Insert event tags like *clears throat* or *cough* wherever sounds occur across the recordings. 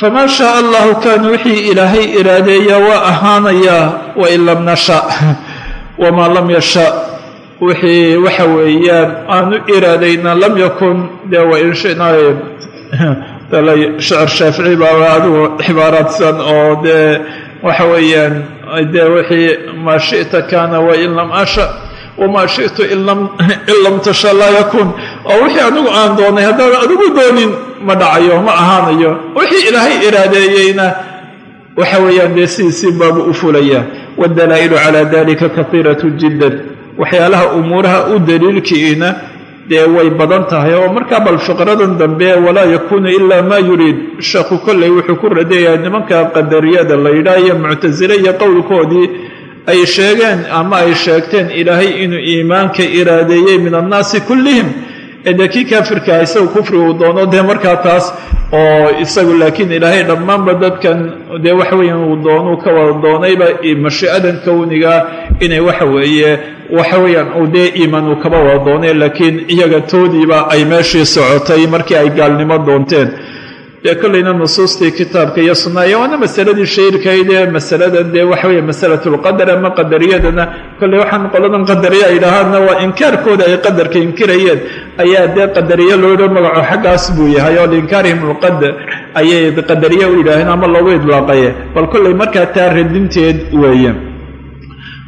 famaa shaaa allahu kaana wixii ilaahay iraadeeya waa ahaanayaa wain lam nasha wamaa lam yasha wixii waxa weeyaan aanu iraadayna lam yakun dee wain shinaa shicir shaafici baa adigu xibaaraadsan oo dee waxa weeyaan dee wixii maa shita kaana wain lam asha wamaa shitu in lam tasha laa yakun oo wixii anigu aan doonay haddaan adigu doonin ma dhacayo ma ahaanayo wixii ilaahay iraadeeyeyna waxa weeyaan dee sidiisii baabu u fulaya waddalaa'ilu calaa dalika kahiiratu jiddan waxyaalaha umuuraha u daliilkiina dee way badan tahay oo markaa bal fiqradan dambe walaa yakuunu ilaa maa yuriid sheekhu kolley wuxuu ku radeeyaa nimanka qadariyada la yidhaah iyo muctasile iyo qowlkoodii ay sheegeen ama ay sheegteen ilaahay inuu iimaanka iraadeeyey min annaasi kullihim. Ee dee kii kaafirkaa isagu kufri uu doono dee markaa taas oo isagu laakiin ilaahay dhammaanba dadkan dee waxa weeyaan uu doonuu ka wada doonayba mashii'adan kowniga inay waxa weeye waxa weeyaan uu dee iimaan uu kaba wada doonay laakiin iyaga toodiiba ay meeshii socotay markii ay gaalnimo doonteen dee kollayna nusuustii kitaabka iyo sunnaaya waana masaladii shahiirkaydee masaladan dee waxa weeye masalatulqadar ama qadariyadana kolley waxaan qoladan qadariya ay dhahaadna waa inkaarkooda ay qadarka inkirayeen ayaa dee qadariye loo yidho magaco xaggaas buu yahay oo liinkaarihim alqadar ayay qadariye u yidhaaheen ama loogu idlaaqaye bal kolley markaa taa radinteed weeye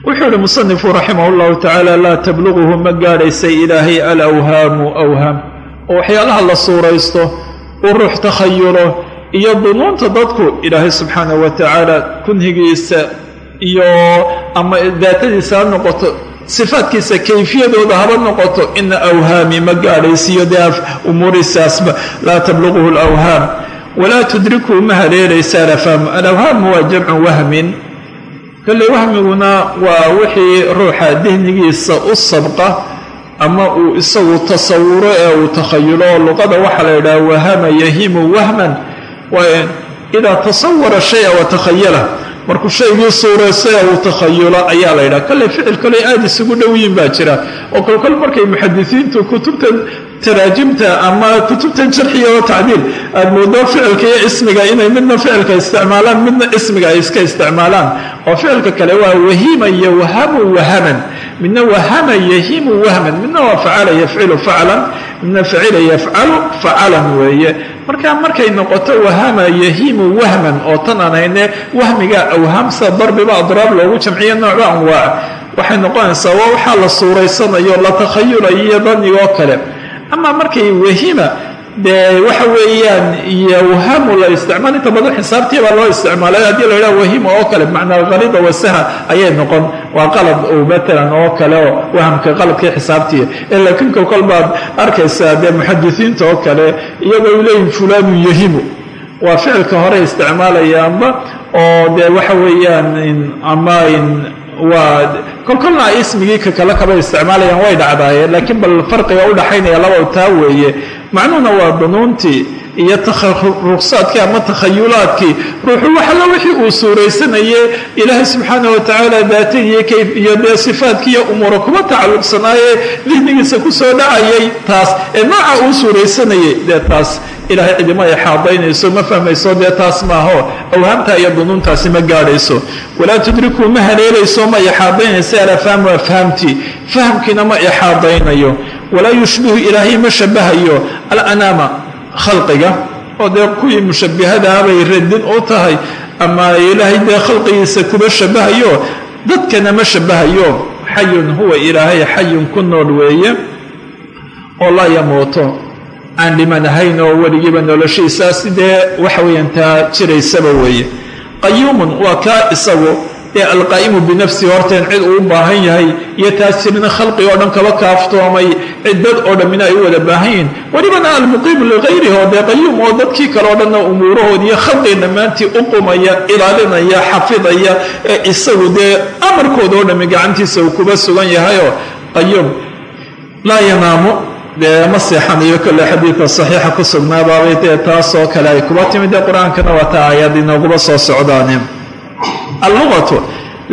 wuxuu yihi musanifu raximah llahu tacaala laa tabluguhu ma gaadhaysay ilaahay alawhaamu awhaam oo waxyaalaha la suuraysto uu ruux takhayulo iyo dunuunta dadku ilaahay subxaanah wa tacaala kunhigiisa iyo ama daatadiisa ha noqoto sifaadkiisa kayfiyadooda haba noqoto ina awhaami ma gaadhaysiiyo dee umuurisaasba laa tabluguhu alawhaam walaa tudrikuu ma haleelaysa alafhaamu alawhaamu waa jamcu wahmin kolley wahmiguna waa wixii ruuxa dihnigiisa u sabqa ama uu isagu tasawuro ee uu takhayulo luqada waxaa la yidhaha wahama yahimu wahman. Idaa tasawara shaya wa takhayala markuu shaygii suuraysto ee uu takhayulo ayaa la yidhaha kolley ficil koley aada isugu dhowiyin baa jira. Oo kolkol markay muxadisiintu kutubtan taraajimta ama kutubtan jarxiga oo tacdiil aada moodo ficilka iyo ismiga inay midna ficilka isticmaalaan midna ismiga ay iska isticmaalaan. Oo ficilka kale waa wahima yowhamu wahaman midna wahama yahimu wahman midna waa facala yafcilu faclan midna facila yafcalu facalan weeye. Marka markay noqoto wahama yahimu wahman oo tan aan hayne wahmiga awhaamsa darbiba adraab loogu jamciyo noocba anwaac waxay noqonaysaa waa waxaa la suuraysanayo la takhayulayo iyo danigoo kale. Ama markay wahima dee waxa weeyaan yowhamu la isticmaal inta badan xisaabtii baa loo isticmaalay. Haddii la yidhaha wahima oo kale bimacnaa kalida wasaha ayay noqon. Waa qalad oo matalan oo kale oo wahamka qaladkii xisaabtii. Laakiin kolkol baad arkaysaa dee muxadisiinta oo kale iyagoo leeyihiin fulaanu yahimu. Waa ficilka hore isticmaalayaanba oo dee waxa weeyaan ama waa kolkolna ismigii ka kale kaba isticmaalayaan way dhacdaayeen laakiin bal farqiga u dhaxaynaya laba taa weeye. Macnuhuna waa dunuuntii iyo ruqsaadkii ama takhayulaadkii ruuxu waxalla wixii uu suuraysanaye ilaahay subxaana wa tacaala daatadiiyo kayf iyo dee sifaadkiiyo umuura kuma tacalluqsanaaye dihnigiisa ku soo dhacayay taas. Ee nooca uu suuraysanayay dee taas ilaahay cidima ay xaadaynayso ma fahmayso dee taas maaho awhaamta iyo dunuuntaasi ma gaadhayso. Walaa tudrikuu ma haleelayso ma ixaadaynaysa alafhaamu afhaamtii fahamkiina ma ixaadaynayo walaa yushbihu ilaahay ma shabahayo alanaama khalqiga oo dee kuwii mushabihadaha bay radin u tahay ama ilaahay dee khalqigiisa kuma shabahayo dadkana ma shabahayo xayun huwa ilaahay xayun ku nool weeye oo laa yamuuto aan dhiman ahayn oo weligiiba noloshiisaas dee waxa weeyaan taa jiraysaba weeye. Qayuumun waa kaa isagu ee alqaa'imu binafsihi horteen cid uu u baahan yahay iyo taas jirina khalqiga oo dhan kaba kaaftoomay ciddad oo dhammina ay u wada baahan yihiin welibana almuqiimu ligayrihi oo dee qayuum oo dadkii kale oo dhanna umuurahoodi iyo khalqiga dhammaantii u qumaya ilaalinaya xafidaya ee isagu dee amarkooda oo dhammi gacantiisa uu kuba sugan yahayoo qayuum laa yanaamu dee ma seexanayo kolle xadiidka saxiixa ku sugnaabaabay dee taasoo kale ay kuba timid dee qur'aankana waa taa aayaad inooguba soo socdaane. Allugatu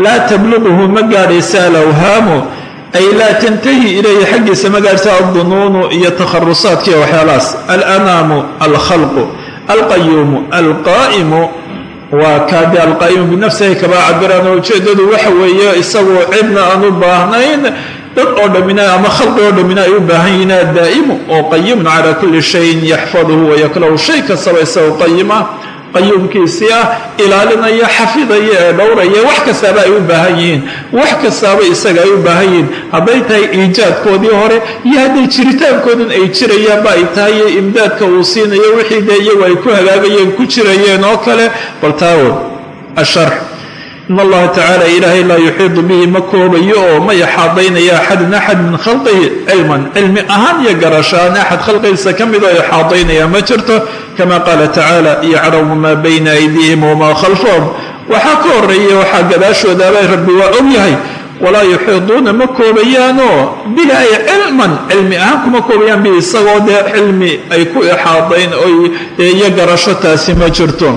laa tabluquhu ma gaadhaysa alawhaamu ay laa tantahi ilayhi xaggiisa ma gaadhaysa addunuunu iyo takharusaadkiiyo waxyaalahaas. Alanaamu alkhalqu alqayuumu alqaa'imu waa kaade alqaa'imu binafsihi kaba cabiraan oo ujeedadu waxa weeye isagu cidna aan u baahnayn dad oo dhammina ama khalqi oo dhammina ay u baahan yihiin daa'imu oo qayimun calaa kulli shayin yaxfaduhu wayakrahu shay kastaba isagoo qayima qayuumkiisii ah ilaalinaya xafidaya ee dhowraya wax kastaaba ay u baahan yihiin. Wax kastaaba isaga ay u baahan yihiin. Hadday tahay iijaadkoodii hore iyo hadday jiritaankoodan ay jirayaanba ay tahay imdaadka uu siinayo wixii dee iyagu ay ku hagaagayeen ku jirayeen oo kale. Bal taawood asharx in allaha tacaala ilaahay laa yuxiidu bihi ma koobayo oo ma ixaadaynaya axadun axad min khalqihi cilman cilmi ahaan iyo garashaan axad khalqigiisa ka mid oo ixaadaynaya ma jirto kama qaala tacaala yaclamu maa bayna aydiihim wamaa khalfahum waxaa ka horreeya waxaa gadaashoodaabay rabbi waa og yahay walaa yuxiiduuna ma koobayaanoo bilaahi cilman cilmi ahaan kuma koobayaan bi isagoo dee cilmi ay ku ixaadayn iyo garasho taasi ma jirto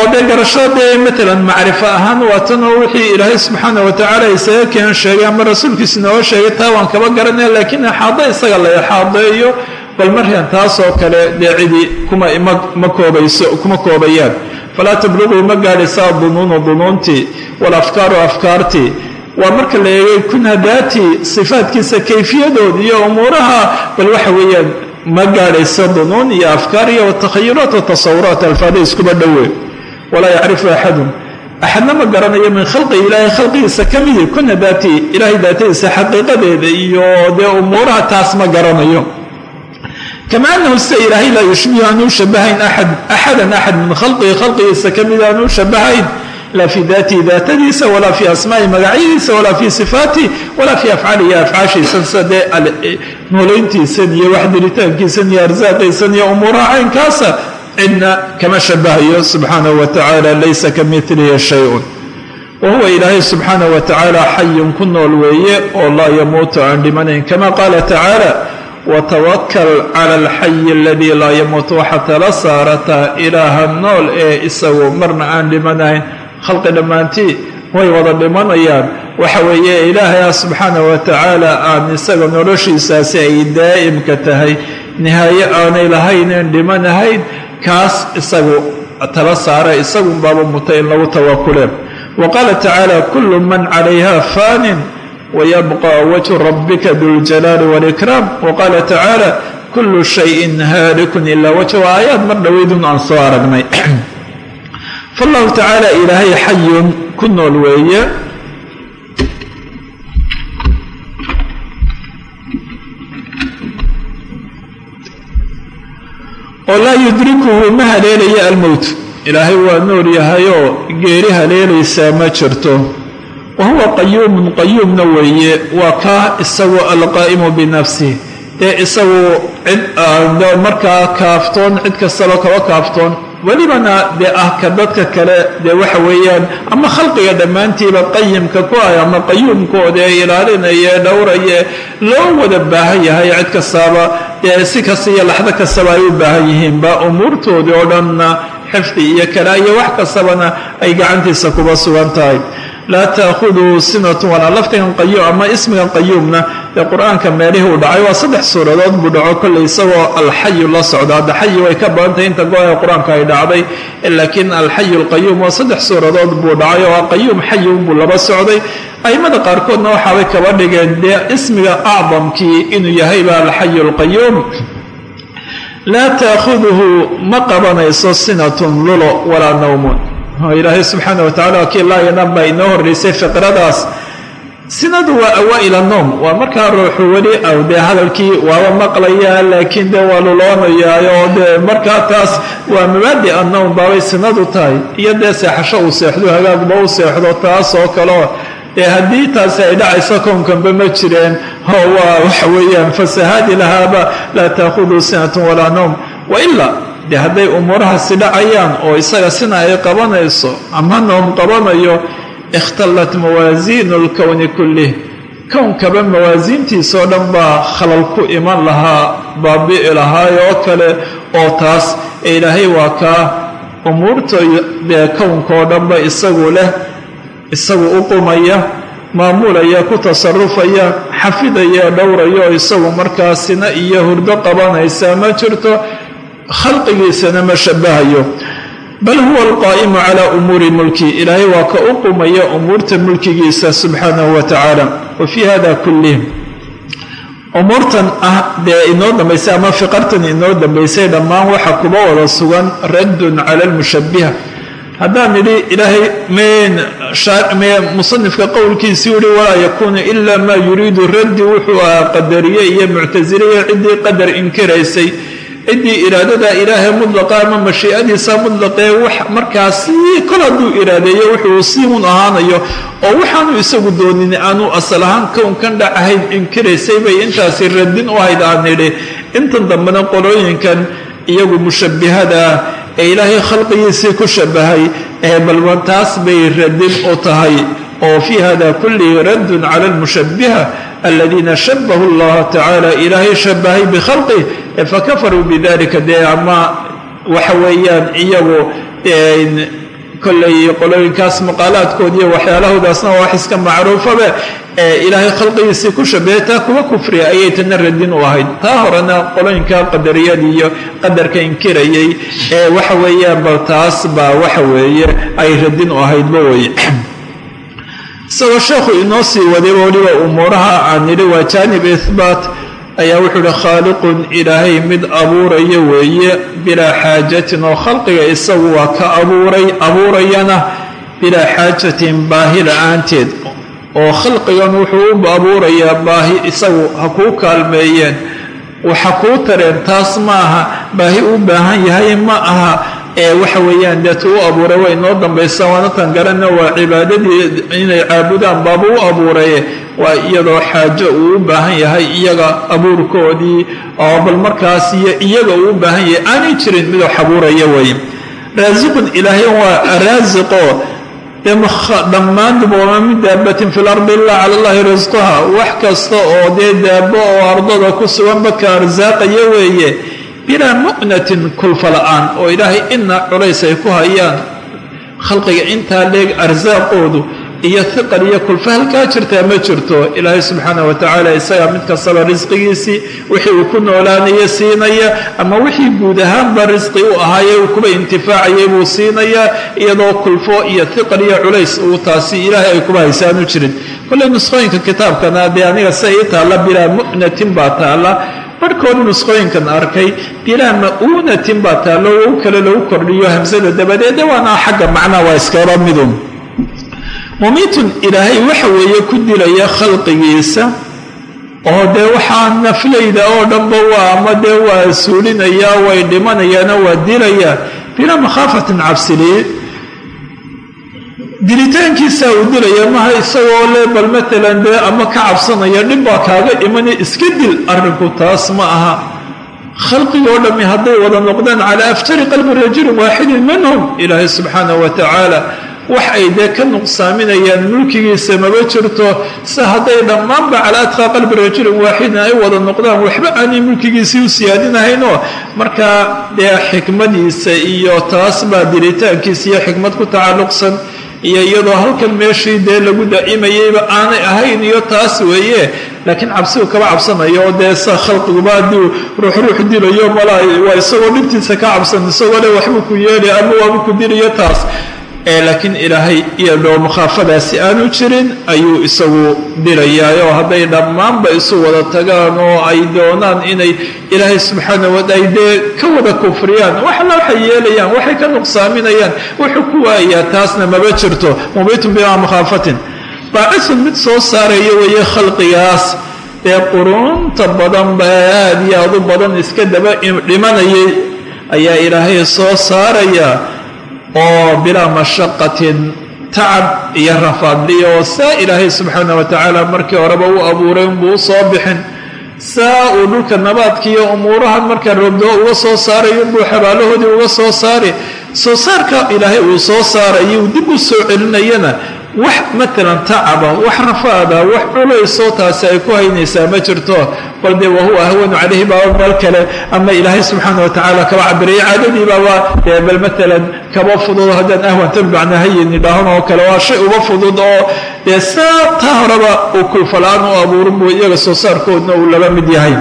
oo dee garasho dee maalan macrifo ahaan waa tanoo wixii ilaahay subxaana watacaala isaga keen sheegay ama rasuulkiisa inooga sheegay taa waan kaba garanaya laakiin ixaado isaga la ixaadeeyo bal markan taasoo kale dee cidi kuma koobayaan. Falaa tabluquu ma gaadhaysaa dunuunu dunuuntii walafkaaru afkaartii waa marka la eegay kunha daatii sifaatkiisa kayfiyadood iyo umuuraha bal waxa weeyaan ma gaadhayso dunuun iyo afkaar iyo watakhayuraat watasawuraat alfaada iskuba dhowe walaa yacrifu axadun. Axadna ma garanayo min khalqi ilaahay khalqigiisa ka midi kuna daati ilaahay daatadiisa xaqiiqadeeda iyo dee umuuraha taas ma garanayo. Kama anahu sida ilaahay laa yushbihu aanuu shabahayn axadan axad min khalqihi khalqigiisa ka mid aanuu shabahayn laa fii daatihi daatadiisa walaa fii asmaa'i magacyadiisa walaa fii sifaatihi walaa fii afcaalihi afcaashiisan sida dee noolayntiisan iyo waxdiritaankiisan iyo arsaaqaysan iyo umuuraha caynkaasa cidna kama shabahayo subxaanahu wa tacaala laysa ka milihi shayun wa huwa ilaahay subxaanahu wa tacaala xayun ku nool weeye oo laa yamuutu aan dhimanayn kama qaala tacaala watawakal cala alxayi aladii laa yamuut waxaa tala saarataa ilaaha nool ee isagu marna aan dhimanayn khalqi dhammaantii way wada dhimanayaan waxa weeye ilaahay subxaanahu wa tacaala aan isaga noloshiisaasi ay daa'imka tahay nihaaye aanay lahayneen dhimanahayn kaas isagu tala saara isagun baaba muta in lagu tawakuleen wa qaala tacaala kullu man calayha faanin wayabqa wajhu rabbika duljalaali walikraam wa qaala tacaala kullu shayin haalikun ilaa wajhu. Aayaad mar dhoweydun aan soo aragnay. *clears throat* Faallahu tacaala ilaahay xayun ku nool weeye oo laa yudrikuhu ma haleelaya almowt. Ilaahay waa nool yahayoo geeri haleelaysaa ma jirto. Wa huwa qayuumun qayuumna weeye waa kaa isagu alqaa'imu binafsih ee isagu cid markaa kaaftoon cid kastaba kaba kaaftoon welibana dee ah ka dadka kale dee waxa weeyaan ama khalqiga dhammaantiiba qayimka ku ah ama qayuumkooda ee ilaalinaya dhowraya loo wada baahan yahay cid kastaaba dee si kasta iyo laxdo kastaba ay u baahan yihiinba umuurtoodii oo dhanna xifdi iyo kala iyo wax kastabana ay gacantiisa kuba sugan tahay laa taakhuduhu sinatun walaa laftigan qayuum ama ismigan qayuumna ee qur'aanka meelihii uu dhacay waa saddex suuradood buu dhaco kolley isagoo alxayu la socda. Hadda xayi way ka badantahay inta go-ee qur'aanka ay dhacday laakiin alxayu alqayuum waa saddex suuradood buu dhacay oo qayuum xayun buu laba socday. A'immada qaarkoodna waxaabay kaba dhigeen dee ismiga acdamkii inuu yahayba alxayu alqayuum laa taakhuduhu ma qabanayso sinatun lulo walaa nawmun ilaahay subxaana wa tacala wakii laa yanam baa inoo horreysay fiqradaas sinadu waa awaa'ila noom waa markaa ruuxu weli aw dee hadalkii waaba maqlayaa laakiin dee waa luloonayaa oo dee markaa taas waa mabaadi annowm baabay sinadu tahay. Iyo dee seexasho uu seexdo hagaagba u seexdo taas oo kaleo dee haddii taasi ay dhacayso kownkanba ma jireen. Ho waa waxa weeyaan fasahaadi lahaaba laa taakhudu sinatun walaa nowm waila dee hadday umuurahaasi dhacayaan oo isaga sina ay qabanayso ama noom qabanayo ikhtallat mawaasiinu lkowni kullih kownkaba mawaasiintiisoo dhan baa khalal ku iman lahaa baabi'i lahaay oo kale oo taas ee ilaahay waa kaa umuurta dee kownkoo dhanba isagu leh isagu u qumaya maamulaya ku tasarufaya xafidaya dhowraya oo isagu markaasina iyo hurdo qabanaysa. Ma jirto khalqigiisana ma shabahayo bal huwa alqaa'imu calaa umuuri mulki. Ilaahay waa ka u qumaya umuurta mulkigiisa subxaanahu wa tacaala. Wa fii hada kullih umuurtan ah dee inoo dambaysay ama fiqartan inoo dambaysay dhammaan waxa kuba wada sugan raddun cala almushabbiha. Haddaan nidhi ilaahay me musanifka qowlkiisii uhi walaa yakuunu ila maa yuriidu raddi wuxuu ahaa qadariye iyo muctasiliya ciddii qadar inkiraysay ciddii iraadada ilaahay mudlaqa ama mashiicadiisa mudlaqee wax markaasi kol hadduu iraadeeyo wuxuu siimun ahaanayo oo waxaanu isagu doonin aanu asal ahaan kownkan dhacahayn inkiraysay bay intaasi radin u ahayd aan nidhi. Intan dambena qolooyinkan iyagu mushabbihada ee ilaahay khalqigiisii ku shabahay ee balban taas bay radin u tahay oo fii hada kullihi raddun cala almushabbiha aladiina shabahu allaha tacaala ilaahay shabahay bikhalqih fakafaruu bidalika dee ama waxa weeyaan iyagu kollay qolooyinkaas maqaalaadkoodiiyo waxyaalahoodaasna waa wax iska macruufabe ee ilaahay khalqigiisii ku shabahay taa kuwa kufriya ayay tana radin u ahayd. Taa horena qolooyinka qadariyadii iyo qadarka inkirayay ee waxa weeyaan bal taas baa waxa weeye ay radin u ahaydba weye isagoo sheekhu inoo sii wadayba weliba umuuraha aan nidhi waa jaanib ihbaat ayaa wuxuu uhi khaaliqun ilaahay mid abuuraya weeye bilaa xaajatin oo khalqiga isagu waa ka abuuray abuurayana bilaa xaajatin baahi la'aanteed. Oo khalqigan wuxuu u abuurayaa baahi isagu ha kuu kaalmeeyeen waxa kuu tareen taas ma aha baahi u baahan yahay ma aha ee waxa weeyaan deetu u abuuray way inoo dambaysa waanatan garanna waa cibaadadii inay caabudaan baaba u abuuraye waa iyadoo xaajo uu u baahan yahay iyaga abuurkoodii oo bal markaas iyo iyaga uu u baahan yahay aanay jirin midoo xabuuraya weye raasiqun ilaahay waa raasiqo. Dhammaantuba wamaa min daabatin fi lardi ilaa cala allahi risquha wax kasta oo dee daabo oo ardada ku suganba ka arsaaqaya weeye bilaa mu'natin kulfa la'aan oo ilaahay ina culays ay ku hayaan khalqiga intaa leeg arsaaqoodu iyo hiqal iyo kulfa halkaa jirtaa ma jirto. Ilaahay subxaana wa tacaala isagaa mid kastaba risqigiisii wixii uu ku noolaanaya siinaya ama wixii guud ahaanba risqi u ahaayey uu kuba intifaacayay buu siinayaa iyadoo kulfo iyo hiqal iyo culays uu taasi ilaahay ay kuba haysaanu jirin. Kolley nusqooyinka kitaabkana dee aniga sia ii taalla bilaa mu'natin baa taalla barhkood nusqooyinkan arkay bilaa ma'uunatin baa taallo wow kale lagu kordhiyo hamsada dabadeede waana xagga macnaa waa iskaba midun. Mumiitun ilaahay waxa weeye ku dilaya khalqigiisa oo dee waxaa naflayda oo dhanba waa ama dee waa suulinaya way dhimanayaana waa dilaya bilaa makhaafatin cabsiliye dilitaankiisaa uu dilaya maha isagoo le bal matalan dee ama ka cabsanaya dhib baa kaaga imanaya iska dil arrinku taas ma aha. Khalqigoo dhammi hadday wada noqdaan calaa aftari qalbi rajulin waaxidin minhum ilaahay subxaanah wa tacaala wax ay dee ka nuqsaaminayaan mulkigiisa maba jirto se hadday dhammaanba calaa adqaa qalbi rajulin waaxidin ay wada noqdaan waxba aanay mulkigiisii u siyaadinahaynoo markaa dee xikmadiisa iyo taas baa diritaankiisa iyo xikmad ku tacalluqsan iyo iyadoo halkan meeshii dee lagu daa'imayeyba aanay ahayn iyo taas weeye. Laakiin cabsigu kaba cabsanayo oo dee sa khalqiguba hadduu ruux dilayo malaa waa isagoo dhibtiisa ka cabsan isagoo le waxbuu ku yeeli ama waabu ku dilayo taas laakiin ilaahay iyadoo makhaafadaasi aanu jirin ayuu isagu dilayaayoo hadday dhammaanba isu wada tagaan oo ay doonaan inay ilaahay subxaana wa ay dee ka wada kufriyaan waxla waxay yeelayaan waxay ka nuqsaaminayaan wuxuu ku waayaa taasna maba jirto mubiitun bimaa makhaafatin baacisun mid soo saaraya weeye khalqigaas ee qurunta badanba aad iyo aad u badan iska daba dhimanayay ayaa ilaahay soo saaraya oo bilaa mashaqatin tacab iyo rafaadliya oo saa ilaahay subxaana wa tacaala markii horeba u abuuray unbuu u soo bixin. Saa uu dhulka nabaadkiiyo umuurahan markaa roobdoo uga soo saarayo unbuu xabaalahoodii uga soo saari soo saarka ilaahay uu soo saarayo uu dib u soo celinayana wax matalan tacaba wax rafaada wax culaysoo taasi ay ku haynaysaa ma jirto. Bal dee wahuwa ahwanu calayhi baaba meel kale ama ilaahay subxaana wa tacaala kaba cabiraya caadadii baaba bal matalan kaba fudud haddaan ahwanta bimacnaa hayin idhaahan oo kale waa shay uba fudud oo dee saa taa horeba uu kulfalaan u abuurin buu iyaga soo saarkoodna uu laba mid yahay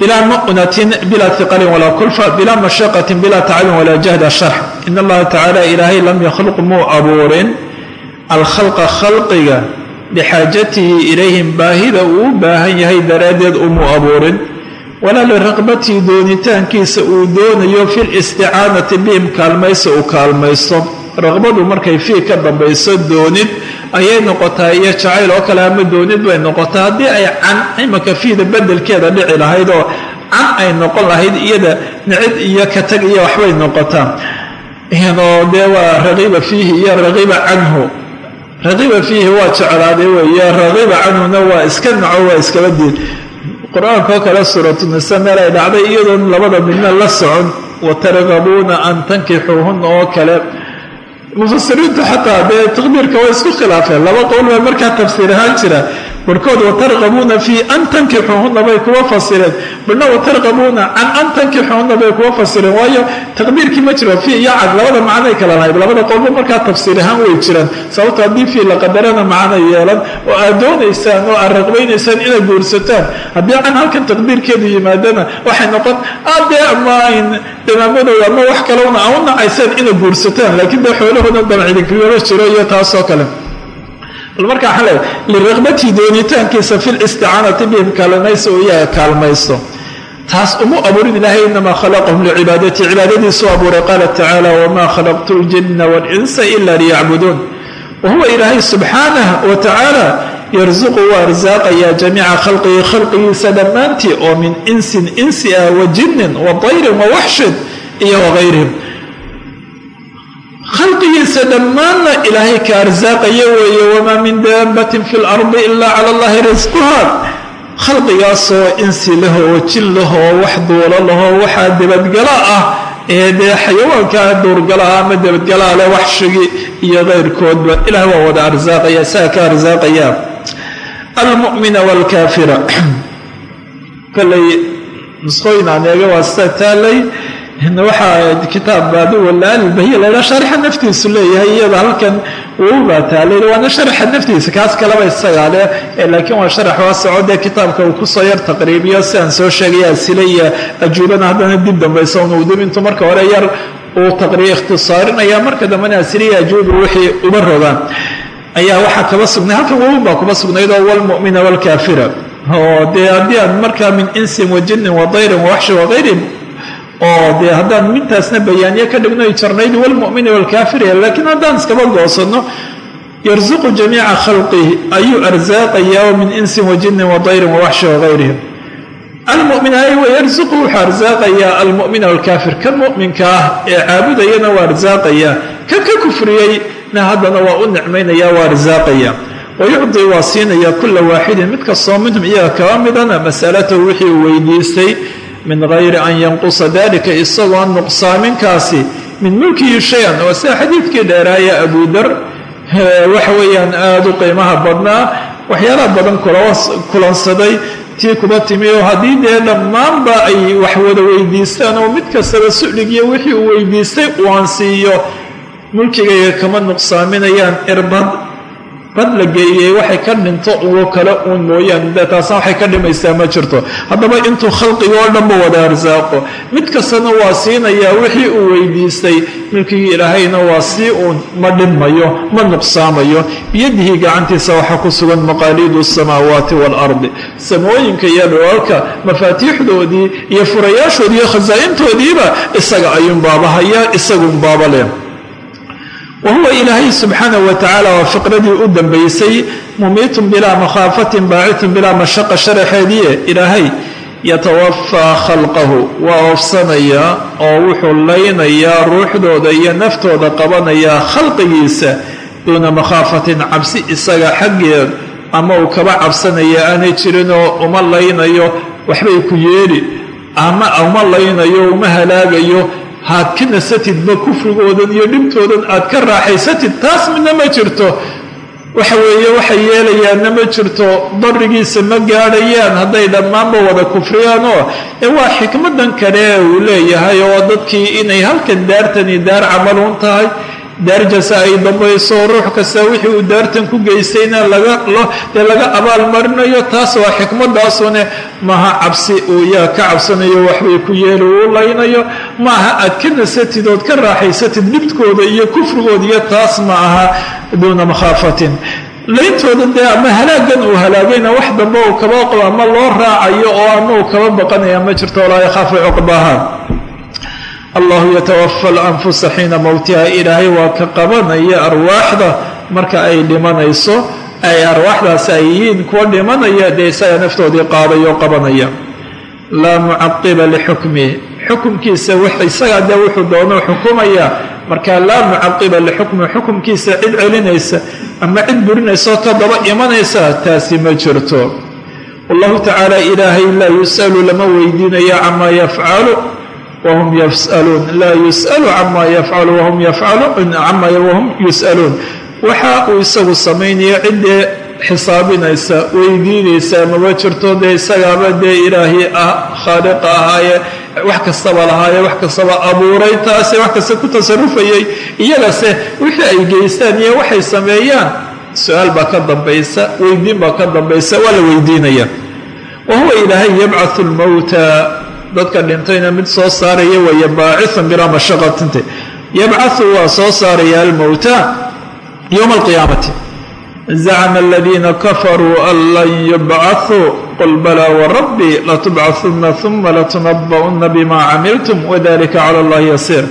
bilaa mu'natin bilaa hiqalin walaa kulfa bilaa mashaqatin bilaa tacabin walaa jahda sharx in allaha tacaala ilaahay lam yakhluq muu abuurin alkhalqa khalqiga lixaajatihi ilayhim baahida uu u baahan yahay daraaddeed umuu abuurin walaa liraqbatihi doonitaankiisa uu doonayo fi listicaanati bihim kaalmaysa uu kaalmaysto raqbadu markay fii ka dambayso doonid ayay noqotaa iyo jacayl oo kale ama doonid bay noqotaa. Haddii ay can imanka fiida bedelkeeda dhici lahayd oo can ay noqon lahayd iyada nicid iyo katag iyo waxbay noqotaa. Oo dee waa raqiba fiihi iyo raqiba canhu. Raqiba fiihi waa jeclaaday weeye raqiba canhuna waa iska naco waa iskaba diid qur'aanka oo kale suuratunisaa meel ay dhacday iyadoon labada midna la socon watargabuuna an tankixuuhunna oo kale mufasiriintu xataa dee taqdiirka waa isku khilaafeen. Laba qowl baa markaa tafsiir ahaan jira barhkood watargabuuna fii an tankixuuhunna bay kuwa fasireen barhna watargabuuna can an tankixuuhunna bay kuwa fasireen waayo taqdiirkii ma jiro fii iyo can labada macnay kala lahayd. Labada qowlba markaa tafsiir ahaan way jiraan. Sababto haddii fii la qadarana macno yeelan oo aad doonaysaan oo aad raqbaynaysaan inaad guursataan haddii can halkan taqdiirkeedu yimaadana waxay noqon adee ama dhamaamadooda ama wax kalena a u nacaysaan inaad guursataan. Laakiin dee xoolahooda damcidinkaga jiro iyo taasoo kale bal marka waxaa leeay liraqbatii doonitaankiisa fi listicaanati bihim kaalmayso oo iyaga kaalmaysto taas uma abuurin ilaahay inamaa khalaqahum licibaadatii cibaadadiisuu abuuray. Qaala tacaala wamaa khalaqtu ljina walinsa ila liyacbuduun. Wa huwa ilaahay subxaanah wa tacaala yarsuqu waa arsaaqayaa jamiica khalqihi khalqigiisa dhammaantii oo min insin insi ah wa jinnin wa dayrin wa waxshin iyo wagayrihim khalqigiisa dhammaanna ilaahay ka arsaaqaya weeye wamaa min daabatin fi lardi ila cala allahi risquha khalqigaasoo insi lah oo jin lah oo wax duulo lahoo waxaa debadgala ah ee dee xayawaankaa duurgala ah ama debadgalaa leh waxshigi iyo kayrkoodba ilaah waa wada arsaaqaya saa ka arsaaqaya. Almu'mina waalkaafira *clears throat* kolay nusqooyin aan eega waa sida taalay waxaa kitaab adigu laalbahiya laydhaa sharixa naftiisu leeyahay iyada halkan uubaa taalay waana sharaxa naftiisa kaas kaleba isagaa leh laakiin waa sharax waa soco kitaabka uu ku soo yar taqriibiyo sidaan soo sheegaya asile iyo ajuubana haddana dib dambaysa unuudib intuu marka hore yar uu taqriir ikhtisaarinaya marka dambena asile iyo ajuuba wixii uba rogaan ayaa waxaa kaba sugnay halkan wowin baa kuba sugnayd oo walmu'mina waalkaafira oo dee haddii aan markaa min insin wa jinnin wa dayrin wa waxshin wagayrin oo dee haddaan mintaasna bayaaniye ka dhigno jarnayd walmu'mini waalkaafiri laakiin haddaan iskaba goosanno yarsuqu jamiica khalqihi ayuu arsaaqayaa min insin wa jinnin wa dayrin wa waxshin wagayrihim almumin yarsuqu wuxuu arsaaqayaa almu'mina waalkaafir kan mu'minka ah ee caabudayana waa arsaaqayaa kan ka kufriyeyna haddana waa u nicmaynaya waa arsaaqaya wayucdi waa siinaya kula waaxidin. Mid kastoo minhum iyaga kaba midana masalatahu wixii weydiistay min gayri an yanqusa dalika isagoo nuqsaaminkaasi min mulkihi shay-an oo sida xadiidkii dheeraaya abudar waxa weeyaan aada u qiimaha badnaa waxyaalaha badan kulansaday tii kuba timi oo haddii dee dhammaanba ay wax wada weydiistaan oo mid kastaba suligiyo wixii uu weydiistay uu mulkigayga kama nuqsaaminayaan irbad bad la geeyey waxay ka dhinto uo kale uun mooyaane. De taasna waxay ka dhimaysaa ma jirto. Haddaba intuu khalqiga oo dhanba wada arsaaqo mid kastana waa siinayaa wixii uu weydiistay. Milkigii ilaahayna waa sii uun ma dhinmayo ma nuqsaamayo. Biyadihi gacantiisa waxaa ku sugan maqaaliidu asamaawaati waalardi samooyinka iyo dhoolka mafaatiixdoodii iyo furayaashoodii iyo khasaa'intoodiiba isaga ayuun baabahaya isaguun baaba leh wahuwa ilaahay subxaanahu wa tacaala waa fiqradii u dambaysay mumiitun bilaa makhaafatin baacitun bilaa mashaqa sharaxeediie ilaahay yatawafaa khalqahu waa oofsanayaa oo wuxuu laynayaa ruuxdooda iyo naftooda qabanayaa khalqigiisa duuna makhaafatin cabsi isaga xaggeed ama uu kaba cabsanaya aanay jirinoo uma laynayo waxbay ku yeeli ama uma laynayo uma halaagayo haad ka nasatidba kufrigoodan iyo dhibtoodan aad ka raaxaysatid taas midna ma jirto. Waxa weeye waxay yeelayaanna ma jirto darigiisa ma gaadhayaan hadday dhammaanba wada kufriyaan oo ee waa xikmadan kale uu leeyahay oo dadkii inay halkan daartani daar camalun tahay daarjasa ay dambayso ruux kasta wixii uu daartan ku geystayna dee laga abaalmarinayo taas waa xikmadaasune maaha cabsi uu yaa ka cabsanayo waxbay ku yeeli uu laynayo. Maaha aad ka nasatid ood ka raaxaysatid dhibtkooda iyo kufrigooda iyo taas ma aha duuna makhaafatin. Layntooda dee ama halaagan uu halaagayna wax dambe uu kaba qabo ama loo raacayo oo ama uu kaba baqanaya ma jirto walaa yakhaafu cuqbaha allahu yatawafa alanfusa xiina mowtiha ilaahay waa ka qabanaya arwaaxda. Marka ay dhimanayso ay arwaaxdaasi ay yihiin kuwa dhimanaya dee isaga naftoodii qaadayo qabanaya. Laa mucaqiba lixukmih xukumkiisa isagaa dee wuxuu doono xukumaya. Marka laa mucaqiba lixukmi xukumkiisa cid celinaysa ama cid burinaysaoo ka daba imanaysa taasi ma jirto. Wallahu tacaala ilaahay laa yus'alu lama weydiinayo camaa yafcalu wahum yas'aluun laa yus'alu camaa yafcalu wahum wahum yus'aluun waxa uu isagu samaynaya ciddee xisaabinaysa weydiinaysa maba jirto dee isagaaba dee ilaahay ah khaaliqa ahaaye wax kastaba lahaaye wax kastaba abuuray taase wax kasta ku tasarufayay iyagase wixii ay geystaan iyo waxay sameeyaan su'aal baa ka dambaysa weydiin baa ka dambaysa waa la weydiinaya wa huwa ilaahay yabcathu lmowta dadka dhintayna mid soo saaraya weeye baacihan bilaa mashaqatinte yabcathu waa soo saaraya almowta yowma alqiyaamati. Zacma aladiina kafaruu an lan yubcathuu qul balaa warabbi latubcahunna uma latunaba'unna bima camiltum wadalika cala allahi yasiir.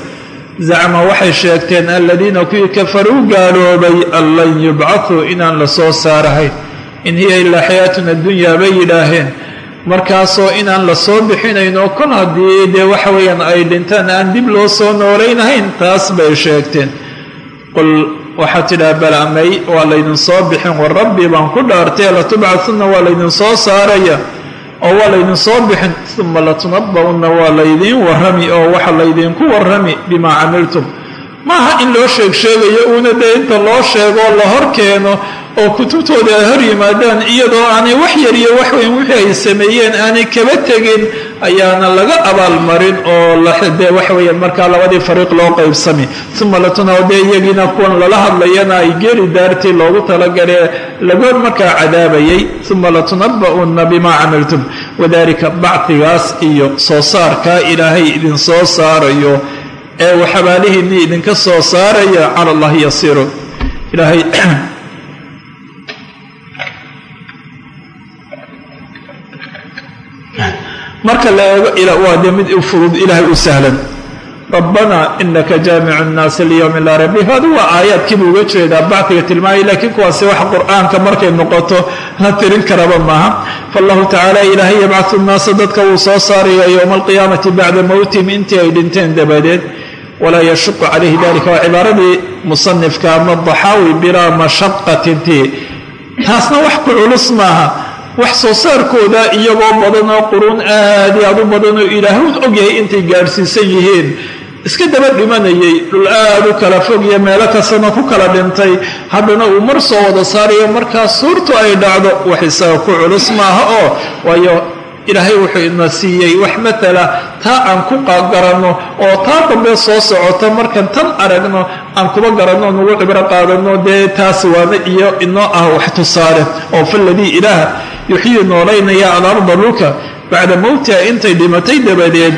Zacma waxay sheegteen aladiina kuwii kafaruu gaaloobay an lan yubcathuu inaan la soo saarahayn in hiya ilaa xayaatuna addunya bay yidhaaheen markaasoo inaan la soo bixinayno kol haddii dee waxa weeyaan ay dhintaan aan dib loo soo noolaynahayn taas bay sheegteen. Qul waxaad tidhaha balamay waa laydin soo bixin war rabbi baan ku dhaartay latubcahunna waa laydin soo saaraya oo waa laydin soo bixin uma latunaba'unna waa laydiin warrami oo waxa laydinku warrami bimaa camiltum. Maaha in loo sheeg sheegayo uuna dee inta loo sheegoo la hor keeno oo kutubtooda ay hor yimaadaan iyadoo aanay wax yar iyo wax weyn wixii ay sameeyeen aanay kaba tegin ayaana laga abaalmarin oo dee waxa weeyaan markaa labadii fariiq loo qaybsami. Uma latuna dee iyagiina kuwan lala hadlayana ay geeri daartii loogu talagalee laga markaa cadaabayay. Uma latunaba'unna bimaa camiltum wadalika bacdigaas iyo soo saarkaa ilaahay idin soo saarayo ee uu xabaalihiinii idinka soo saaraya cala allahi yasiiru. Ilaahay *clears throat* marka la eego waa dee mid fudud ilaahay u sahlan. Rabbana inaka jaamicu nnaasi liyowmi laa rayb fiih adu waa aayaadkiibu uga jeedaa bacdiga tilmaamay laakiin kuwaasi wax qur'aanka markay noqoto la tirin karaba maaha. Faallahu tacaala ilaahay yabcahu nnaasa dadka wuu soo saaraya yowma alqiyaamati bacda mowtihim intii ay dhinteen dabadeed. Walaa yashuqu calayhi dalika waa cibaaradii musanifka ama daxaawi bilaa mashaqatintii taasna wax ku culus maaha wax soo saarkooda iyagoo badan oo quruun aad i aad u badan oo ilaahuud ogyahay intay gaadhsiisan yihiin. Iska daba dhimanayay dhul aad u kala fog iyo meelo kastana ku kala dhintay. Haddana uu mar soo wada saarayo markaas suurtu ay dhacdo wax isaga ku culus maaha oo waayo ilaahay wuxuu ina siiyey wax matala taa aan ku garanno oo taa dambe soo socota markaan tan aragno aan kuba garanno nugu cibro qaadanno dee taas waana iyo inoo ah wax tusaale oo faladii ilaah yuxyii noolaynaya alarda dhulka bacda mowtiha intay dhimatay dabadeed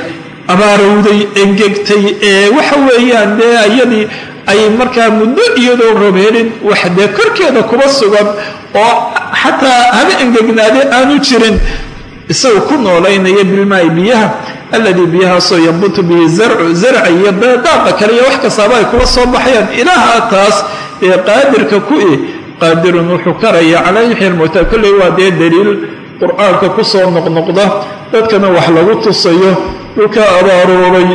abaarowday engegtay ee waxa weeyaan dee iyadii ay markaa muddo iyadoo roob helin wax dee korkeeda kuba sugan oo xataa haba engegnaade aanu jirin isagu ku noolaynaya bilmaai biyaha alladii biyahaasoo yambutu bihi zarcu zarca iyo daaqa kale iyo wax kastaaba ay kula soo baxayaan. Ilaaha taas ee qaadirka ku i qaadirun wuxuu karaya calaa lmowta kolley waa dee daliil qur'aanka ku soo noqnoqda. Dadkana wax lagu tusayo dhulka abaaroobay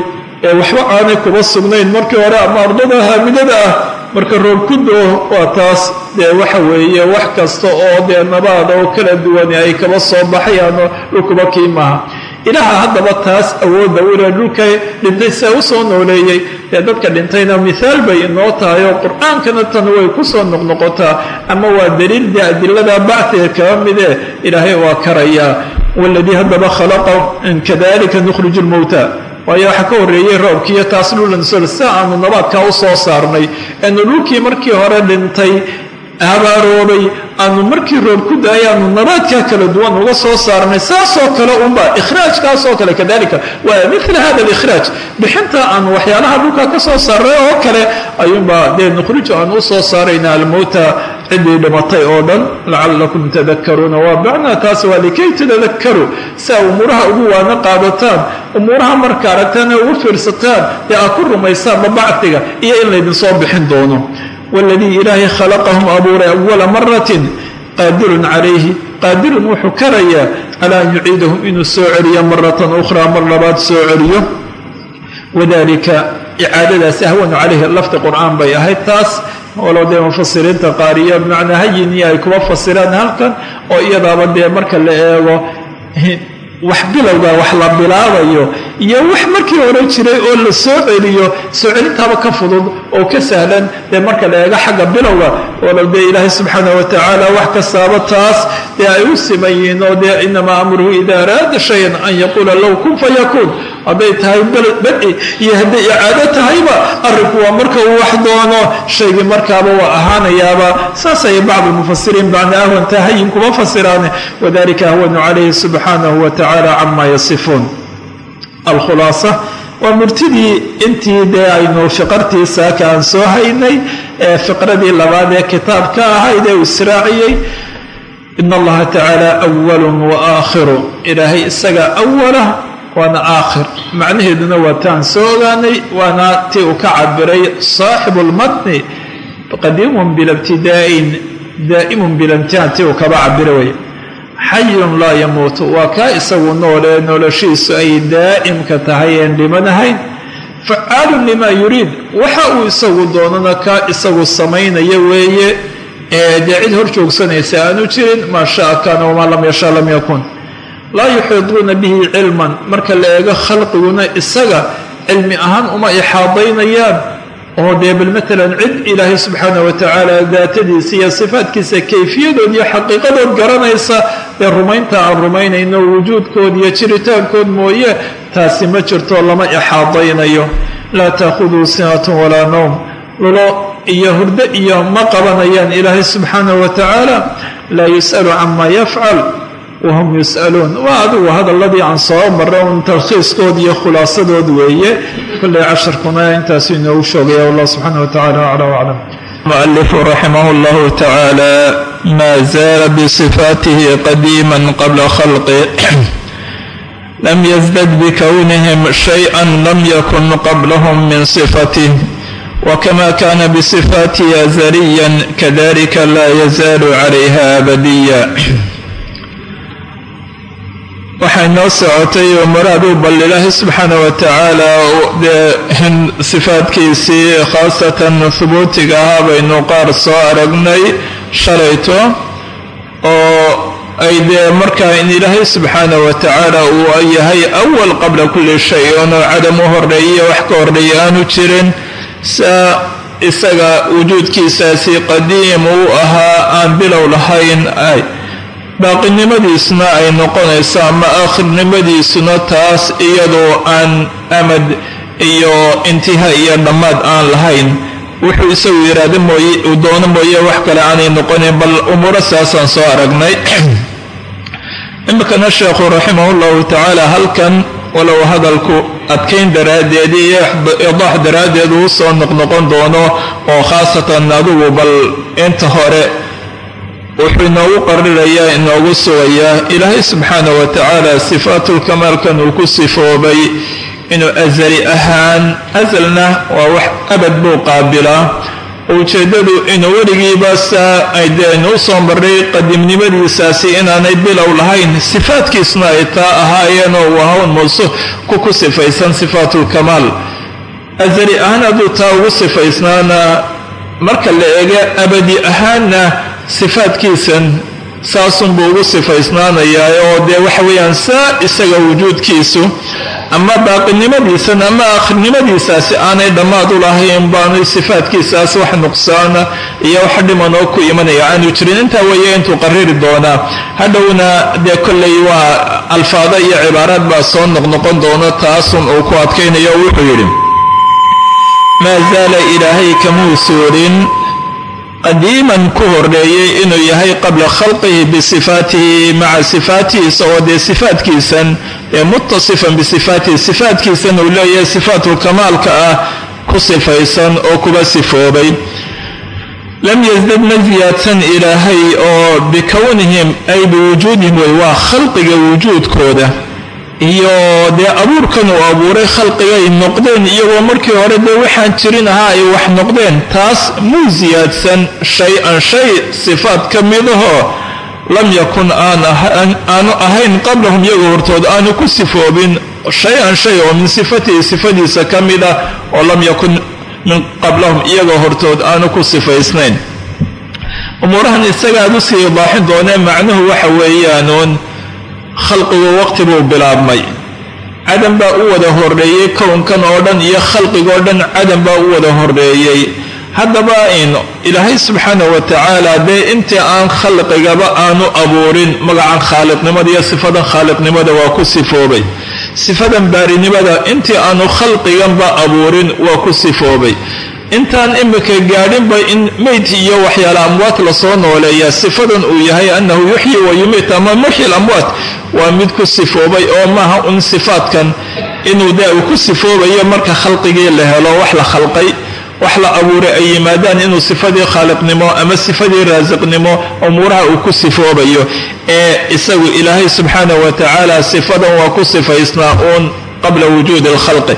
ee waxba aanay kuba sugnayn. Markii hore ama ardada haamidada ah marka roob ku doo waa taas dee waxa weeye wax kasta oo dee nabaada oo kala duwani ay kaba soo baxayaanoo dhulkuba kii maaha ilaaha haddaba taas awoodda wila dhulka dhintay see u soo nooleeyey. Dee dadka dhintayna mithaal bay inoo tahay oo qur'aankana tan way ku soo noqnoqotaa. Ama waa daliil dee adilada bacdiga kaba midee ilaahay waa karayaa. Waladii haddaba khalaqa kadalika nukhriju lmowta waayo waxaa ka horreeyey roobkiiyo taas dhulansol si aanu nabaadkaa u soo saarnay. Eenu dhulkii markii hore dhintay habaaroobay aanu markii roob ku daayay aanu nabaadkaa kala duwan uga soo saarnay. Saasoo kale unba ikhraajkaasoo kale kadalika waa mila hada alikhraaj bixinta aanu waxyaalaha dhulka ka soo saaray oo kale ayuunba dee nukhriju aan u soo saarayna almowta ciddii dhimatay oo dhan lacalakum tadakaruuna waa bacnaa taas waa likay tadakaru si aa umuuraha ugu waana qaadataan umuuraha marka aragtaan ee ugu fiirsataan ee aad ku rumaysaanba bacdiga iyo in laydinsoo bixin doono. Waladii ilaahay khalaqahum abuuray awala maratin qaadirun calayhi qaadirun wuxuu karayaa calaa an yuciidahum inuu soo celiyo maratan ukhraa mar labaad soo celiyo. Wadalika icaadadaasi ahwanu calayhi lafdi qur'aan bay ahayd taas. Walow dee mufasiriinta qaariyo bimacnaa hayini ay kuba fasiraan halkan oo iyadaaba dee marka la eego wax bilowga wax la bilaabayo iyo wax markii hore jiray oo la soo celiyo soo celintaaba ka fudud oo ka sahlan dee marka la eego xagga bilowga walow dee ilaahay subxaana wa tacaala wax kastaaba taas dee ay u siman yihiin oo dee inamaa amruhu ida araada shayan an yaquula low kun fayakuun hadday tahay badi iyo hadday icaado tahayba arrinku waa marka uu wax doono shaygii markaaba waa ahaanayaaba. Saasay bacdu mufasiriin bacna ahwanta hayin kuma fasiraane wadalika ahwanu calayhi subxaanahu wa tacala cama yasifuun. Alkhulaasa waa murtidii intii dee aynu fiqartii saaka aan soo haynay ee fiqradii labaad ee kitaabka ahayd ee uu israaciyey in allaha tacaala awalun wa aakhiru ilaahay isaga awala waana aakhir macnaheeduna waa taan soo ogaanay waana tii uu ka cabiray saaxibu lmatni qadiimun bilabtidaa'in daa'imun bilamtihaan tii uu kaba cabira way xayun laa yamuutu waa kaa isagu noolee noloshiisu ay daa'imka tahay een dhimanahayn facaalun limaa yuriid waxa uu isagu doonana kaa isagu samaynaya weeye ee dee cid hor joogsanaysa aanu jirin maa shaa kaana wamaa lam yashaa lam yakun. Laa yuxiiduuna bihi cilman. Marka la eego khalqiguna isaga cilmi ahaan uma ixaadaynayaan oo dee bal maalan cid ilaahay subxaana wa tacaala daatadiisa iyo sifaatkiisa kayfiyadood iyo xaqiiqadood garanaysa ee rumaynta aan rumaynayno wujuudkood iyo jiritaankood mooye taasi ma jirto lama ixaadaynayo laa taakuduu sinatun walaa nowm lulo iyo hurdo iyo ma qabanayaan. Ilaahay subxaana wa tacaala laa yus'alu cama yafcal wahum yus'aluun waa adigu hadaladii aan soo marra un talkhiiskood iyo khulaasadood weeye. Kolley casharkuna intaasu inoogu shoogaya wallah subxaana wa tacala acla waclam mualifu raximah llahu tacaala ma zaala bisifaatihi qadiima qabla khalqi. *clears throat* Lam yazdad bikownihim shayئa lam yakun qablahum min وكما كان بصفاته أزليا كذلك لا يزال عليها أبديا waxay noo socotay oo maraaduu bal ilaahay subxaana wa tacaala dee sifaadkiisii khaasatan hubuutiga ahaa baynu qaar soo aragnay shalayto oo ay dee markaa in ilaahay subxaana wa tacaala uu yahay awal qabla kulli shay oonoo cadam u horeeya wax ka horreeya aanu jirin saa isaga wujuudkiisaasi qadiim uu ahaa aan bilow lahayn ay baaqinimadiisuna ay noqonayso ama aakhirnimadiisuna taas iyadoo aan amad iyo intiha iyo dhammaad aan lahayn. Wuxuu isagu yidhaahda mooye uu doono mooye wax kale aanay noqonayn bal umuuro saasaan soo aragnay. *clears throat* Iminkana sheekhu raximahullahu tacaala halkan walow hadalku adkayn daraaddeed iyo idaax daraaddeed uu soo noqnoqon doono oo khaasatan adugu bal inta hore wuxuu inoogu qarirayaa inoogu sugayaa. Ilaahay subxaana wa tacaala sifaatulkamaalkan uu ku sifoobay inuu asali ahaan asalna waa wax abad buu qaabilaa ujeeddadu inuu weligiiba saa ay deen u soo marray qadiimnimadiisaasi inaanay bilow lahayn sifaadkiisuna ay taa ahaayeen oo wahawn muuso ku sifaysan sifaatulkamaal asali ahaan hadduu taa ugu sifaysnaana marka la eega abadi ahaanna sifaadkiisan saasunbuu ugu sifaysnaanayaa oo dee waxa weeyaan saa isaga wujuudkiisu ama baaqinimadiisan ama akhrinimadiisaasi aanay dhammaad u lahayn baanay sifaadkiisaas wax nuqsaana iyo wax dhiman oo ku imanaya. Aanu jirin intaa weeye intuu qariri doonaa. Hadhowna dee kolley waa alfaado iyo cibaaraad baa soo noqnoqon doona taasun uu ku adkaynayo wuxuu yidhi maa zaala ilaahay kamuu suurin qadiiman ku horreeyey inuu yahay qabla khalqihi bisifaatihi maca sifaatihi isagoo dee sifaatkiisan ee mutasifan bisifaatihi sifaatkiisan uu leeyahay sifaatul kamaalka ah ku sifaysan oo kuba sifoobay. Lam yasdad ma ilaahay oo bikownihim ay biwujuudihim wey waa khalqiga wujuudkooda iyo dee abuurkan uu abuuray khalqigay noqdeen iyagoo markii hore dee waxaan jirin ahaa ay wax noqdeen. Taas muu siyaadsan shay-an shay sifaat ka midahoo lam yakun aanu ahayn qablahum iyaga hortood aanu ku sifoobin shay-an shay oo min sifatihi sifadiisa ka mida oo lam yakun min qablahum iyagoo hortood aanu ku sifaysnayn. Umuurahan isagaad u sii idaaxin doonee macnuhu waxa weeyaanuun khalqigu waqti buu bilaabmay. Cadam baa u wada horreeyey kownkan oo dhan iyo khalqigoo dhan cadam baa u wada horreeyey. Haddaba in ilaahay subxaana wa tacaala dee intii aan khalqigaba aanu abuurin magacan khaaliqnimada iyo sifadan khaaliqnimada waa ku sifoobay. Sifadan baarinimada intii aanu khalqiganba abuurin waa ku sifoobay intaan imika gaadhinba in meyd iyo waxyaala amwaat la soo nooleeya. Sifadan uu yahay annahu yuxyi wa yumiit. Ama muxyi lamwaat waa mid ku sifoobay oo maaha un sifaadkan inuu dee uu ku sifoobayo marka khalqigii la helo wax la khalqay wax la abuuray ay yimaadaan inuu sifadii khaaliqnimo ama sifadii raasiqnimo umuuraha uu ku sifoobayo. Ee isagu ilaahay subxaana wa tacaala sifadan waa ku sifaysnaa uun qabla wujuudi alkhalqi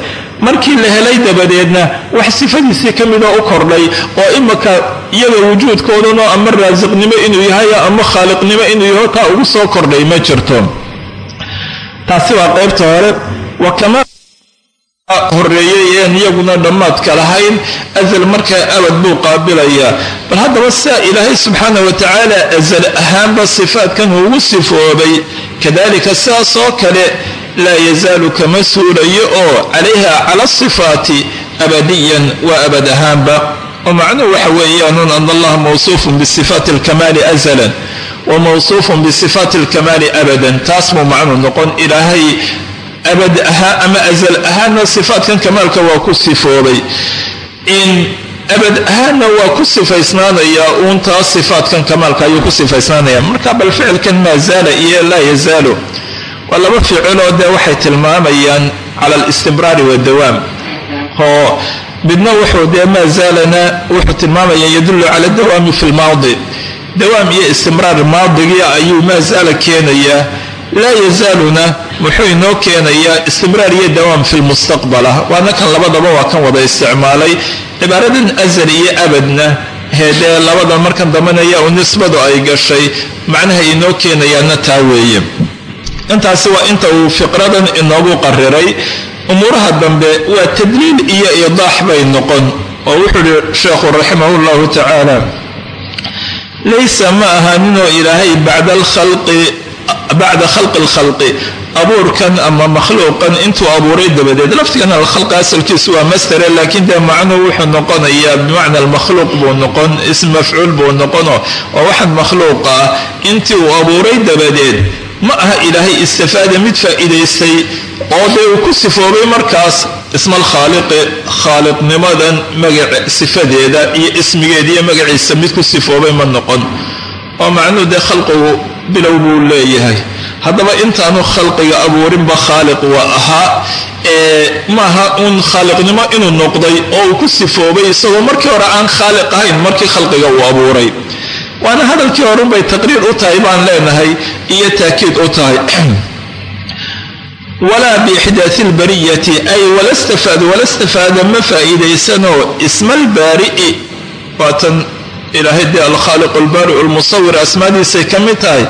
markii la helay dabadeedna wax sifadiisii ka mida u kordhay oo imika iyaga wujuudkoodanoo ama raasiqnimo inuu yahay ama khaaliqnimo inuu yaho taa ugu soo kordhay ma jirto. Taasi waa qaybta hore. Wakama horeeyey een iyaguna dhammaadka lahayn azal markaa abad buu qaabilayaa bal haddaba sidaa ilaahay subxaana wa tacaala azal ahaanba sifaadkan ugu sifoobay. Kadalika sidaas oo kale laa yazaalu kama suulayo oo calayha cala sifaati abadiyan waa abad ahaanba. oo macnuhu waxa weeyaanun an allaha mawsuufun bisifaati alkamaali azalan wa mawsuufun bisifaati alkamaali abadan. Taas buu macnuu noqon ilaahay abad ahaan ama azal ahaanna sifaatkan kamaalka waa ku sifoobay. In abad ahaanna waa ku sifaysnaanayaa uun sifaatkan kamaalka ayuu ku sifaysnaanaya. Marka bal ficilkan maa zaala iyo laa yazaalu waa laba ficiloo dee waxay tilmaamayaan cala alistimraari wadawaam oo midna wuxuu dee maa zaalana wuxuu tilmaamaya yadullu cala dawaami fi lmaadi. Dawaam iyo istimraar maadigii ayuu maa zaala keenayaa laa yazaaluna muxuu inoo keenayaa istimraar iyo dawaam fi lmustaqbala. Waana kan labadaba waa kan wada isticmaalay. Cibaaradan azal iyo abadna heedee labadan markan dambanaya u nisbadu ay gashay macnaha inoo keenayaana taa weeye intaasi waa inta uu fiqradan inoogu qariray. Umuuraha dambe waa tadliil iyo idaax bay noqon oo wuxuu ihi sheekhu raximah llahu tacaala laysa ma ahaaninoo ilaahay bacda khalqi lkhalqi abuurkan ama makhluuqan intuu abuuray dabadeed. Laftigan alkhalqi asalkiisu waa mastere laakiin dee macnuhu wuxuu noqonayaa bimacna almakhluuq buu noqon ism mafcuul buu noqono oo waxaan makhluuqa ah intii uu abuuray dabadeed ma aha ilaahay istifaada mid faa'iidaystay oo dee uu ku sifoobay markaas ismal khaaliqi khaaliqnimadan magac sifadeeda iyo ismigeeda iyo magaciisa mid ku sifoobay ma noqon. Oo macnuhu dee khalqigu bilow buu leeyahay. Haddaba intaanu khalqiga abuurinba khaaliq waa ahaa maaha uun khaaliqnimo inuu noqday oo uu ku sifoobay isagoo markii hore aan khaaliq ahayn markii khalqiga uu abuuray waana hadalkii horunbay taqriir u tahay baan leenahay iyo taakiid u tahay. *clears throat* Walaa biixdaai lbariyati ay wala stafaada ma faa'iidaysanoo ismalbaari'i waatan ilaahay dee alkhaaliq albaariu almusawir asmaadiisay ka mid tahay.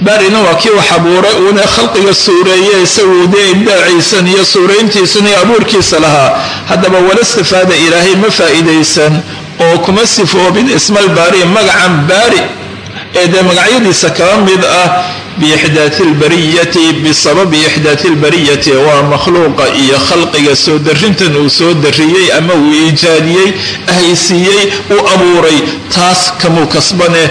Baarina waa kii wax abuuray uuna khalqiga suureeye isagu dee ibdaaciisan iyo suurayntiisan iyo abuurkiisa lahaa. Haddaba wala stafaada ilaahay ma faa'iidaysan oo kuma sifoobin ismal baari magacan baari ee dee magacyadiisa kaba mid ah biixdaati albariyati bisababi ixdaati albariyati waa makhluuqa iyo khalqiga soo darintan uu soo dariyey ama uu iijaadiyey ahaysiiyey uu abuuray taas kamuu kasbane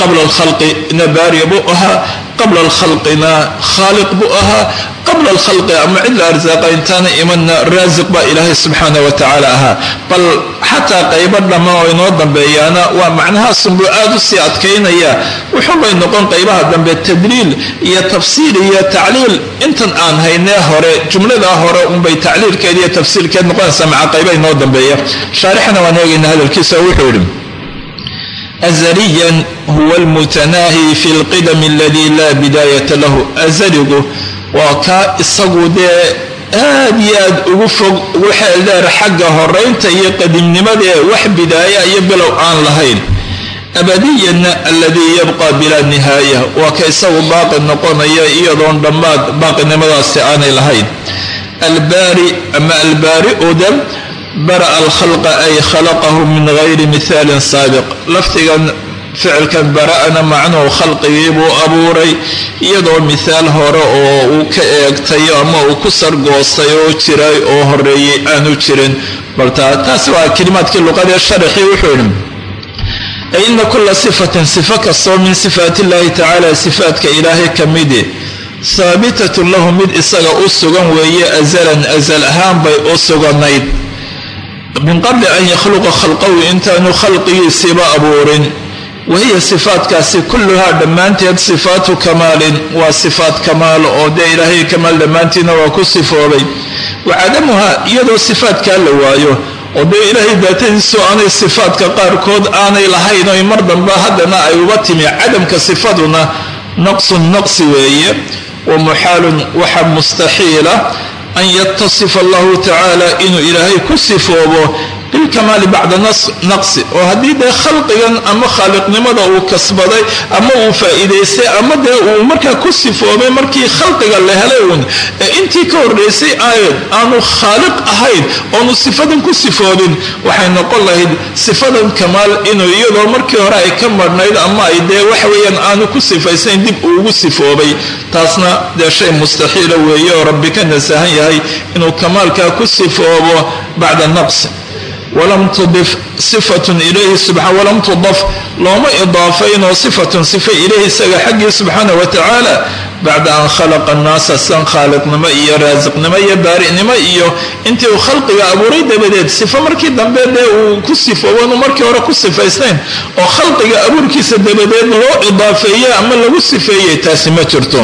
qabla alkhalqi. Nabaariya buu ahaa qabla alkhalqina khaaliq buu ahaa qabla alkhalqi ama cid la arsaaqa intaana imanna raasiq baa ilaahay subxaana wa tacaala ahaa bal xataa qaybo dhamma oo inoo dambeeyaana waa macnahaasunbuu aada u sii adkaynaya. Wuxuubay noqon qaybaha dambe tadliil iyo tafsiir iyo tacliil. Intan aan haynee hore jumladaa hore unbay tacliilkeed iyo tafsiirkeed noqonaysaa maca inoo dambeeya. Shaarixana waan eegayna hadalkiisa wuxuu yidhi azaliyan huwa almutanaahi fi lqidami aladii laa bidaayata lahu. Azaligu waa kaa isagu dee aad iyo aad ugu fog ugu xeeldheer xagga horaynta iyo qadiimnimadee wax bidaaya iyo bilow aan lahayn. Abadiyanna aladii yabqa bilaa nihaaya waa ka isagu baaqi noqonaya iyadoon dhammaad baaqinimadaasi aanay lahayn. Albaari ama albaari udam bara'a alkhalqa ay khalaqahu min gayri mihaalin saabiq. Lafdigan ficilkan bara'ana macnuhu khalqigii buu abuuray iyadoo mithaal hore oo uu ka eegtay ama uu ku sargoostay oo jiray oo horeeyey aanu jirin. Balta taasi waa kelimaadkii luqadee sharaxii wuxuu yidhi ina kula sifatin sifo kastoo min sifaat illahi tacaala sifaatka ilaahay ka midi haabitatun lahu mid isaga u sugan weeye azalan azal ahaan bay u suganayd min qabli an yakhluqa khalqahu intaanu khalqigiisiiba abuurin. Wahiya sifaatkaasi kulluhaa dhammaanteed sifaatu kamaalin waa sifaat kamaal oo dee ilaahay kamaal dhammaantiina waa ku sifoobay. Wa cadamuhaa iyadoo sifaatkaa la waayo oo dee ilaahay daatadiisu aanay sifaadka qaarkood aanay lahayn oy mar damba haddana ay uba timi. Cadamka sifaduna naqsun naqsi weeye wa muxaalun waxa mustaxiila an yatasifa allahu tacaala inuu ilaahay ku sifoobo bilkamaali bacda naqsi oo haddii dee khalqigan ama khaaliqnimada uu kasbaday ama uu faa'iidaystay ama dee uu markaa ku sifoobay markii khalqiga la helay uun ee intii ka horreysay aayad aanu khaaliq ahayn oonu sifadan ku sifoobin waxay noqon lahayd sifadan kamaal inuu iyadoo markii hore ay ka marhnayd ama ay dee waxweeyaan aanu ku sifaysayn dib uu ugu sifoobay. Taasna dee shay mustaxiila weeye oo rabbi ka nasahan yahay inuu kamaalkaa ku sifoobo bacda naqsi walam tudif sifatun ilayhi subaa walam tudaf looma idaafaynoo sifatun sifa ilayhi isaga xaggii subxaana wa tacaala bacda an khalaqa annaasa san khaaliqnimo iyo raasiqnimo iyo baari'nimo iyo intii uu khalqiga abuuray dabadeed sifo markii dambe dee uu ku sifooban uu markii hore ku sifaysnayn oo khalqiga abuurkiisa dabadeed loo idaafeeyey ama lagu sifeeyey taasi ma jirto.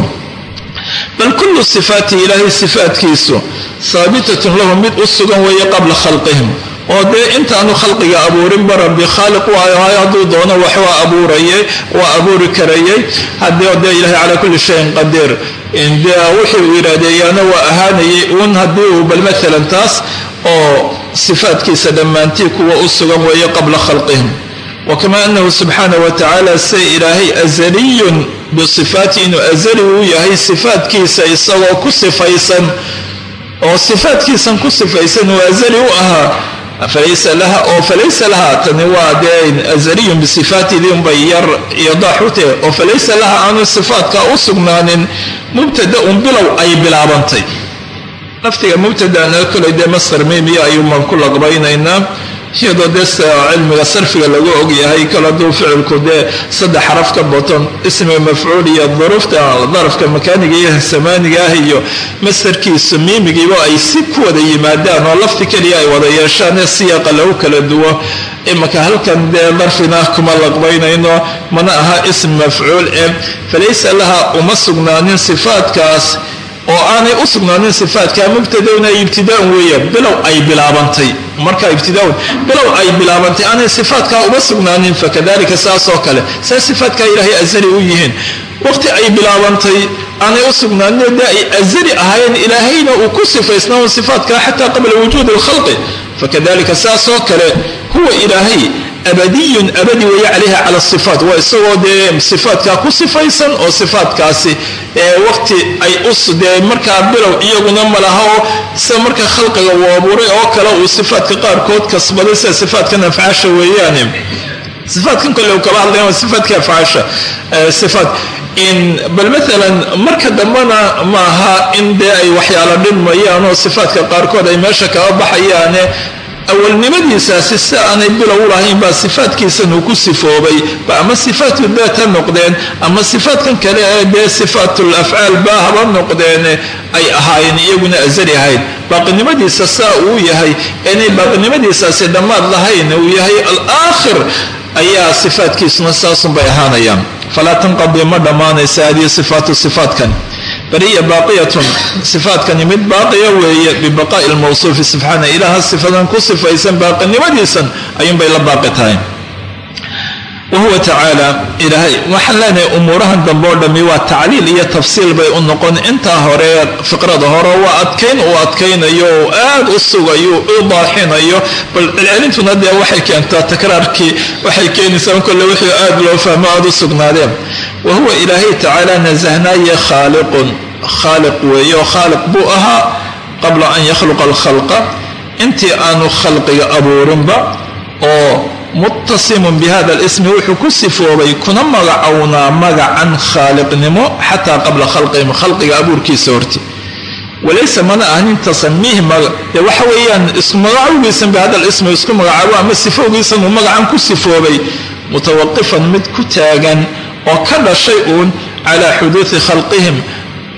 Bal kullu sifaati ilaahay sifaatkiisu haabitatun lahu mid u sugan weeye qabla khalqihim oo dee intaanu khalqiga abuurinba rabbi khaaliq waayo hadduu doono wax waa waa abuuri karayay haddii dee ilahay calaa kulli shayin qadiir dee wixii uu waa ahaanayay uun haddii uu bal maalan taas oo sifaatkiisa dhammaantii kuwa u sugan weeye qabla khalqihim. Wakama anahu subxaana wa tacaala say ilaahay azaliyun bisifaati inuu azali uu yahay sifaatkiisa isagoo ku sifaysan oo sifaatkiisan ku sifaysan uu azali u ahaa falaysa laha oo falaysa laha tani waa dee azaliyun bisifaatidii unbay yar idaaxute oo falaysa laha aanu sifaatkaa u sugnaanin mubtada un bilow ay bilaabantay laftiga mubtadana kolay dee masar miimiya ayuumaan ku laqbaynaynaa iyadoo dee cilmiga sarfiga lagu ogyahay kol hadduu ficilku dee saddex xaraf ka baton ismiga mafcuul iyo duruufta darafka makaaniga iyo samaaniga ah iyo mastarkiisu miimigiiba ay si ku wada yimaadaan oo lafti keliya ay wada yeeshaan ee siyaaqa lagu kala duwo. Imaka halkan dee darfina kuma laqbaynayno mana aha ism mafcuul ee falaysa laha uma sugnaanin sifaatkaas oo aanay u sugnaanin sifaatkaa mubtadowna ibtidaan weeye bilow ay bilaabantay. Markaa ibtidaaun bilow ay bilaabantay aanay sifaatkaa uma sugnaanin fakadalika saas oo kale. Saa sifaatkaa ilaahay azali u yihiin. Waqti ay bilaabantay aanay u sugnaanin dee ay azali ahaayeen ilaahayna uu ku sifaysnaa sifaatkaa xataa qabla wujuudi alkhalqi. Fakadalika saas oo kale huwa ilaahay abadiyun abadi weeye calayha cala sifaat. Waa isagoo dee sifaatkaa ku sifaysan oo sifaatkaasi waqti ay dee markaa bilow iyaguna malaha oo sida marka khalqiga uu abuuray oo kale uu sifaatka qaarkood kasbaday sida sifaatkan afcaasha weeyaane. Sifaatkan kole hadlayan waa sifaadka afcaasha sifaat bal maalan marka dambena maaha in dee ay waxyaalo dhinmayaan oo sifaadka qaarkood ay meesha kaba baxayaane awalnimadiisaasi si aanay bilow lahayn baa sifaadkiisan uu ku sifoobay ba ama sifaatu daat ha noqdeen ama sifaadkan kale ee dee sifaatul afcaal ba haba noqdeen ay ahaayeen iyaguna azali ahayd. Baaqinimadiisa saa uu yahay inay baaqinimadiisaasi dhammaad lahayn uu yahay alaakhir ayaa sifaadkiisuna saasunbay ahaanayaan. Falaa tanqadi ma dhammaanaysa hadihi sifaatu sifaatkan bariya baaqiyatun. Sifaatkani mid baaqiya weeye bibaqaa'i lmawsuufi subxaana ilaaha sifadan ku sifaysan baaqinimadiisan ayuunbay la baaqi tahay wahuwa tacaala ilaahay waxaan leenahay umuurahan dambe oo dhammi waa tacliil iyo tafsiil bay u noqon. Intaa hore fiqrada hore waa adkayn uu adkaynayo oo aad u sugayo u daaxinayo bal celcelintuna dee waxay keentaa takraarkii waxay keenaysaa kolle wixii aad loo fahmo aad u sugnaadeen. Wahuwa ilaahay tacaala nasahnaaye khaaliqun. Khaaliq weeye oo khaaliq buu ahaa qabla an yakhluqa alkhalqa. Intii aanu khalqiga abuurinba oo muttasimun bihada alismi wuxuu ku sifoobay kuna magacownaa magacan khaaliqnimo xataa qabla khalqihim khalqiga abuurkiisa horti. Walaysa mana ahnin tasamiihi dee waxa weeyaan ismagacowgiisan bihada alismi isku magacaabo ama sifowgiisan uu magacan ku sifoobay mutawaqifan mid ku taagan oo ka dhashay uun calaa xuduudi khalqihim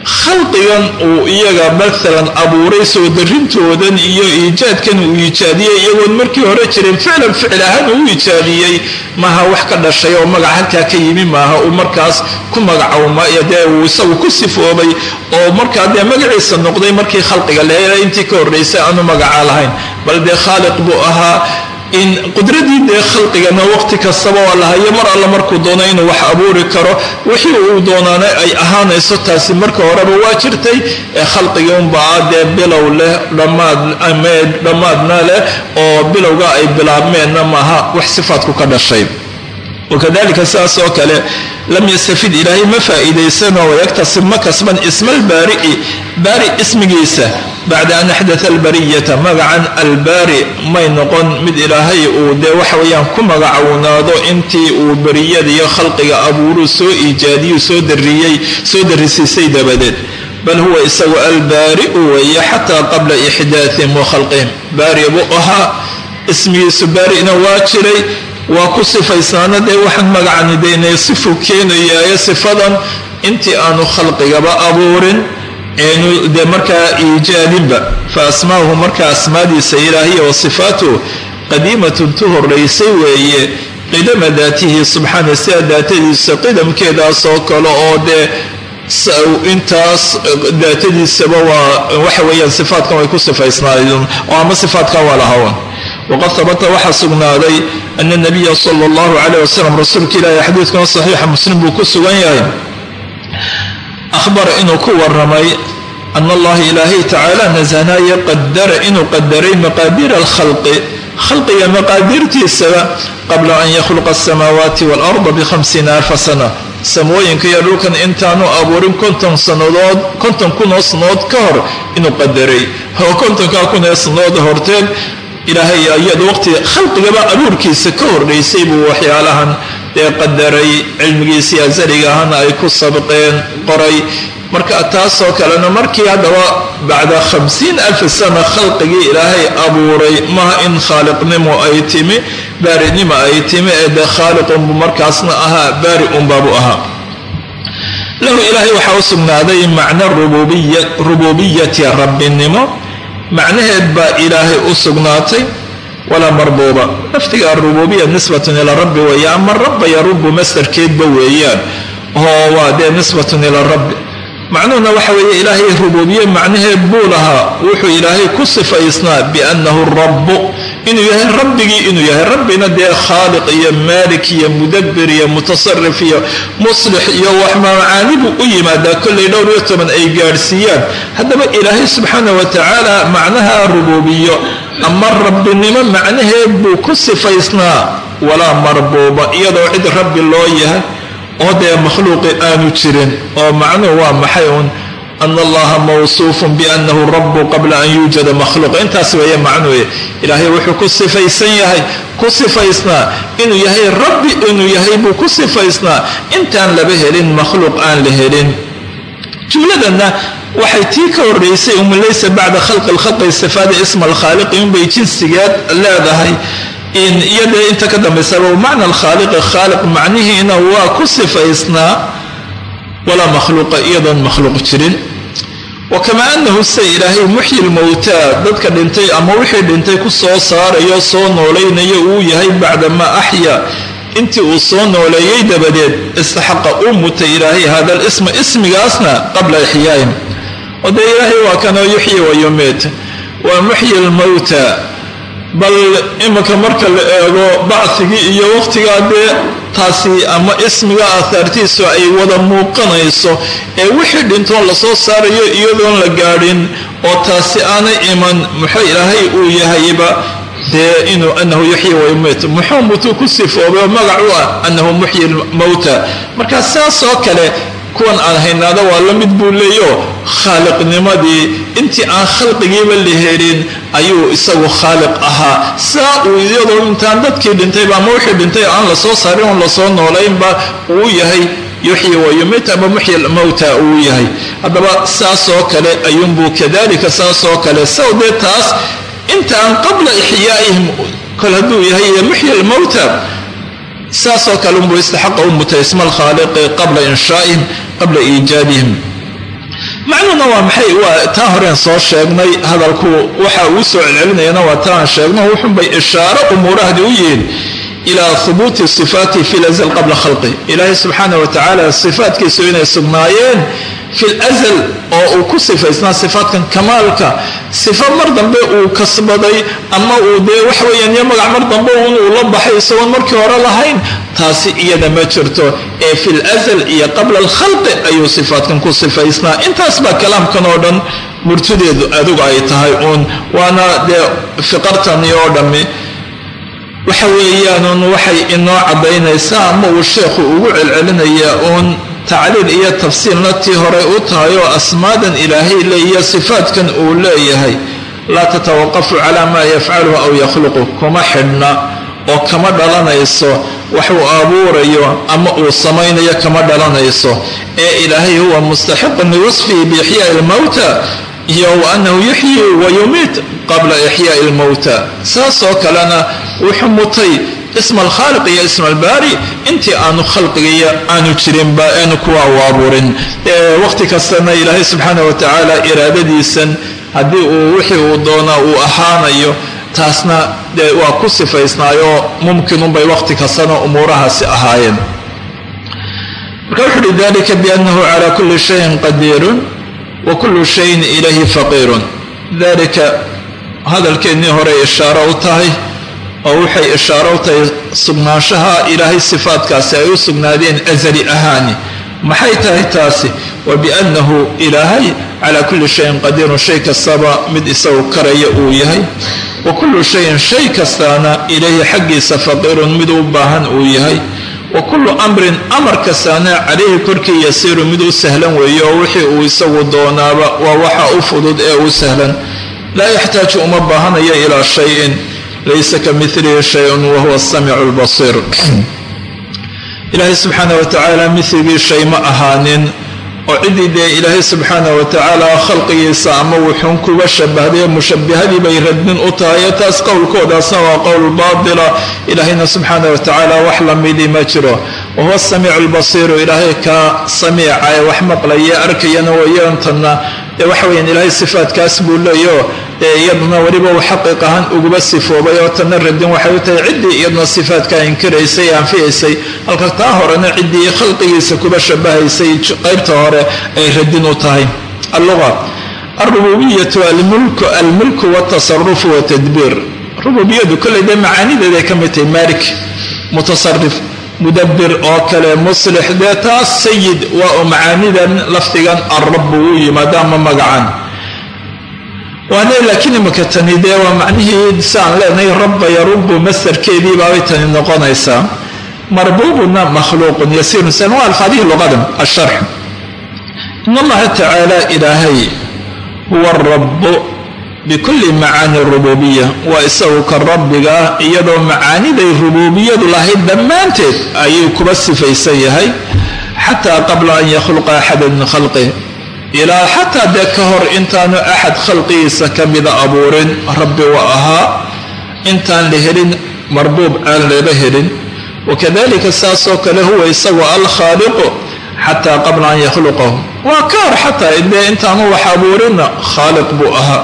khalqigan uu iyaga maalan abuuray soo darintoodan iyo iijaadkan uu iijaadiyey iyagoon markii hore jirin ficlan ficil ahaan uu iijaadiyey maaha wax ka dhashay oo magac halkaa ka yimi maaha uu markaas ku magacowma dee uu isagu ku sifoobay oo markaa dee magaciisa noqday markii khalqiga leela intii ka horraysay aanu magaca lahayn. Bal dee khaaliq buu ahaa in qudradii dee khalqigana waqti kastaba waa lahayo mar alla markuu doono inuu wax abuuri karo wixii uu doonaana ay ahaanayso taasi marka horeba waa jirtay khalqigii unbaa dee bilow leh dhammaadna leh oo bilowga ay bilaabmeenna maaha wax sifaadku ka dhashay. Wakadalika sidaas oo kale lam yastafid ilaahay ma faa'iidaysanoo wayaktasib ma kasban isma albaari'i baari ismigiisa bacda an axdaa albariyata magacan albaari may noqon mid ilaahay uu dee waxa weeyaan ku magacownaado intii uu bariyada iyo khalqiga abuuruu soo iijaadiyuu soo dariyey soo darisiisay dabadeed bal huwa isagu albaari'u weeye xataa qabla ixdaahim wa khalqihim baari buu ahaa ismigiisu baari'na waa jiray waa ku sifaysnaana dee waxaan magacani daynay sifuu keenayaaye sifadan intii aanu khalqigaba abuurin dee markaa iijaadinba fa asmaahu markaa asmaadiisa ilaahiya wa sifaatuhu qadiimatun tu horraysay weeye qidama daatihi subxaana sida daatadiisa qidamkeedaasoo kale oo dee intaas daatadiisaba waa waxa weeyaan sifaatkan way ku sifaysnaayeen oo ama sifaatkan waa lahawan waqad habata waxaa sugnaaday ana nabiya sala allahu calayh wasalam rasuulka ilaahi xadiidkan saxiixa muslim buu ku sugan yahay ahbara inuu ku waramay ana allaha ilaahay tacaala nasanaaye qadara inuu qadaray maqaadiira alkhalqi khalqiga maqaadirtiisaba qabla an yakhluqa asamaawaati waalarda bihamsiina alfa sana samooyinka iyo dhulkan intaanu abuurin konton sannadood konton kunoo sannadood ka hor inuu qadaray oo kontonkaa kunee sannadood horteed ilaahay iyada waqti khalqigaba abuurkiisa ka horraysay buu waxyaalahan dee qadaray cilmigiisii asaliga ahana ay ku sabqeen qoray. Marka taasoo kalena markii haddaba bacda khamsiin alfi sana khalqigii ilaahay abuuray maha in khaaliqnimo ay timi baarinimo ay timi ee khaaliqunbu markaasna ahaa baari unbaabu ahaa. Lahu ilaahay waxaa u sugnaaday macna rububiyati rabbinimo. Macnaheed baa ilaahay u sugnaatay walaa marbuuba laftiga arububiya nisbatun ilaa rabbi weeye ama rabba yarubu masdarkeedba weeyaan. Oo waa dee nisbatun ilaa rabbi macnuhuna waxa weeye ilaahay rububiye macnaheed buu lahaa. Wuxuu ilaahay ku sifaysnaa biannahu rabbu inuu yahay rabbigii inuu yahay rabbina dee khaaliq iyo maalik iyo mudabbir iyo mutasarif iyo muslix iyo wax macaanibu u yimaadaa kollay dhowr iyo toban ay gaadhsiiyaan. Haddaba ilaahay subxaana wa tacaala macnaha rububiyo ama rabbinimo macnaheed buu ku sifaysnaa walaa marbuuba iyadoo cid rabbi loo yahay oo dee makhluuqi aanu jirin oo macnuhu waa maxay uun? Ana allaha mawsuufun biannahu rabu qabla an yuujada makhluuq. Intaas weeye macnuye ilaahay wuxuu ku sifaysan yahay ku sifaysnaa. Inuu yahay rabbi inuu yahay buu ku sifaysnaa. Intaan laba helin makhluuq aan la helin. Jumladanna waxay tii ka horeysay uma laysa bacda khalqi lkhalqi istifaada isma alkhaaliqi unbay jinsigeed leedahay iyada inta ka dambaysaba macna alkhaaliqi khaaliq macnihiina waa ku sifaysnaa walaa makhluuqa iyadoon makhluuq jirin. Wa kamaa anahu se ilaahay muxyi lmowtaa dadka dhintay ama wixii dhintay ku soo saarayo soo noolaynayo uu yahay bacdamaa axya intii uu soo nooleeyey dabadeed istaxaqa uu mutay ilaahay hada lisma ismigaasna qabla ixyaa'ihim oo dee ilaahay waa kanoo yuxyi wa yumiit waa muxyi lmowta bal iminka marka la eego bacigii iyo waqtigaa dee taasi ama ismiga aahaartiisu ay wada muuqanayso ee wixii dhintoon la soo saarayo iyadoon la gaadhin oo taasi aanay iman muxuu ilaahay uu yahayba dee inuu anahu yuxyi wayumiit muxuu mutuu ku sifoobay oo magac u ah anahu muxyi mowta marka saas oo kale kuwan aan haynaada waa la mid buu leeyo. Khaaliqnimadii intii aan khalqigiiba la helin ayuu isagu khaaliq ahaa. Saa uu iyadoo intaan dadkii dhintayba ama wixii dhintay aan la soo saarin oon la soo noolaynba uu yahay yuxyi wayumiit ama muxyi mowta uu yahay. Haddaba saas oo kale ayuunbuu kadalika saas oo kale. Saw taas intaan qabla ixyaa'ihim kol hadduu yahay muxyi lmowta saasoo kale unbuu istaxaqa u mutay isma alkhaaliqi qabla inshaa'ihim qabla iijaadihim macnuhuna waa maxay? Waa taa horeen soo sheegnay hadalku waxa uu soo celcelinayana waa taan sheegno wuxunbay ishaaro umuurahdi u yihiin ilaa hubuuti sifaati fi lazl qabla khalqi. Ilaahay subxaana wa tacaala sifaatkiisu inay sugnaayeen fi lazal oo uu ku sifaysnaa sifaatkan kamaalka. Sifo mar dambe uu kasbaday ama uu dee waxa weeyaan iyo magac mar dambe un uu la baxay isagoon markii hore lahayn taasi iyada ma jirto. Ee fi lazal iyo qabla alkhalqi ayuu sifaatkan ku sifaysnaa. Intaas baa kalaamkan oo dhan murtideedu adugu ay tahay uun waana dee fiqartani oo dhammi waxa weeyaanun waxay inoo caddaynaysaa ama uu sheekhu ugu celcelinayaa uun tacliil iyo tafsiilna tii hore u tahay oo asmaadan ilaahay leeya sifaatkan uu leeyahay. Laa tatawaqafu calaa maa yafcaluhu aw yakhluqu kuma xidhna oo kama dhalanayso. Wax uu abuurayo ama uu samaynayo kama dhalanayso. Ee ilaahay huwa mustaxiqun liwasfihi biixyaai lmowta iyo wa annahu yuxyi wa yumiit qabla ixyaai lmowta saasoo kalena wuxuu mutay isma alkhaaliq iyo isma albaari intii aanu khalqigiiyo aanu jirinba aanu kuwa u abuurin waqti kastana ilaahay subxaana wa tacaala iraadadiisan haddii uu wixii uu doonaa uu ahaanayo taasna dee waa ku sifaysnaayoo mumkinunbay waqti kastana umuurahaasi ahaayeen. Marka wuxu uhi dalika biannahu cala kuli shayin qadiirun wa kullu shayin ilayhi faqiirun. Dalika hadalkeennii hore ishaaro u tahay oo waxay ishaaro u tahay sugnaanshaha ilaahay sifaatkaasi ay u sugnaadeen asali ahaani. Maxay tahay taasi? Wa biannahu ilaahay calaa kulli shayin qadiirun shay kastaba mid isagu karaya uu yahay. Wa kullu shayin shay kastaana ilayhi xaggiisa faqiirun mid u baahan uu yahay. Wa kullu amrin amar kastaana calayhi korkii yasiiru mid u sahlan weeye oo wixii uu isagu doonaaba waa waxa u fudud ee u sahlan laa yaxtaaju uma baahanayo ilaa shayin laysa ka milihi shayun wahuwa asamicu lbasiir ilaahay subxaana wa tacaala miligii shay ma ahaanin oo ciddii dee ilaahay subxaana wa tacaala khalqigiisa ama wuxuun kuga shabahday mushabihadii bay radnin u tahay taas qowlkoodaasna waa qowl baatila. Ilaahayna subxaana wa tacaala wax lamidii ma jiro. Wahuwa asamiicu lbasiiru ilaahay ka samiica ee wax maqlaya arkayana wayaantanna dee waxa weyaan ilaahay sifaatkaas buu leeyaho ee iyaduna weliba uu xaqiiq ahaan uguba sifoobay oo tanna radin waxay u tahay ciddii iyaduna sifaatkaa inkiraysay anfiyaysay halka taa horena ciddii khalqigiisa kuba shabahaysay qaybta hore ay radin u tahay. Alluga alrububiyatu almulku watasarufu watadbiir rububiyadu kolley dee macaanideeday ka mid tahay malik mutasarif mudabir oo kale muslix dee taas sayid waa macaanidan lafdigan alrabu uu yimaado ama magacan waana laakiin imika tani dee waa macnihii siaan leenahay rabba yarubu masarkeedii baabay tani noqonaysaa. Marbubuna makhluuqun yasiirun. Waa alfaadihii luqadan asharx. In allaha tacaala ilaahay huwa rabu bikulli macaani rububiya waa isagu ka rabbiga ah iyadoo macaaniday rububiyadu lahayd dhammaanteed ayuu kuba sifaysan yahay. Xataa qabla an yakhluqa axada min khalqih ilaa xataa dee ka hor intaanu axad khalqigiisa ka mida abuurin rabbi wa ahaa intaan la helin marbuub aan laba helin. Wakadalika saasoo kale huwa isagu alkhaaliqu xataa qabla an yakhluqahu waa ka hor xataa dee intaanu wax abuurinna khaaliq buu ahaa.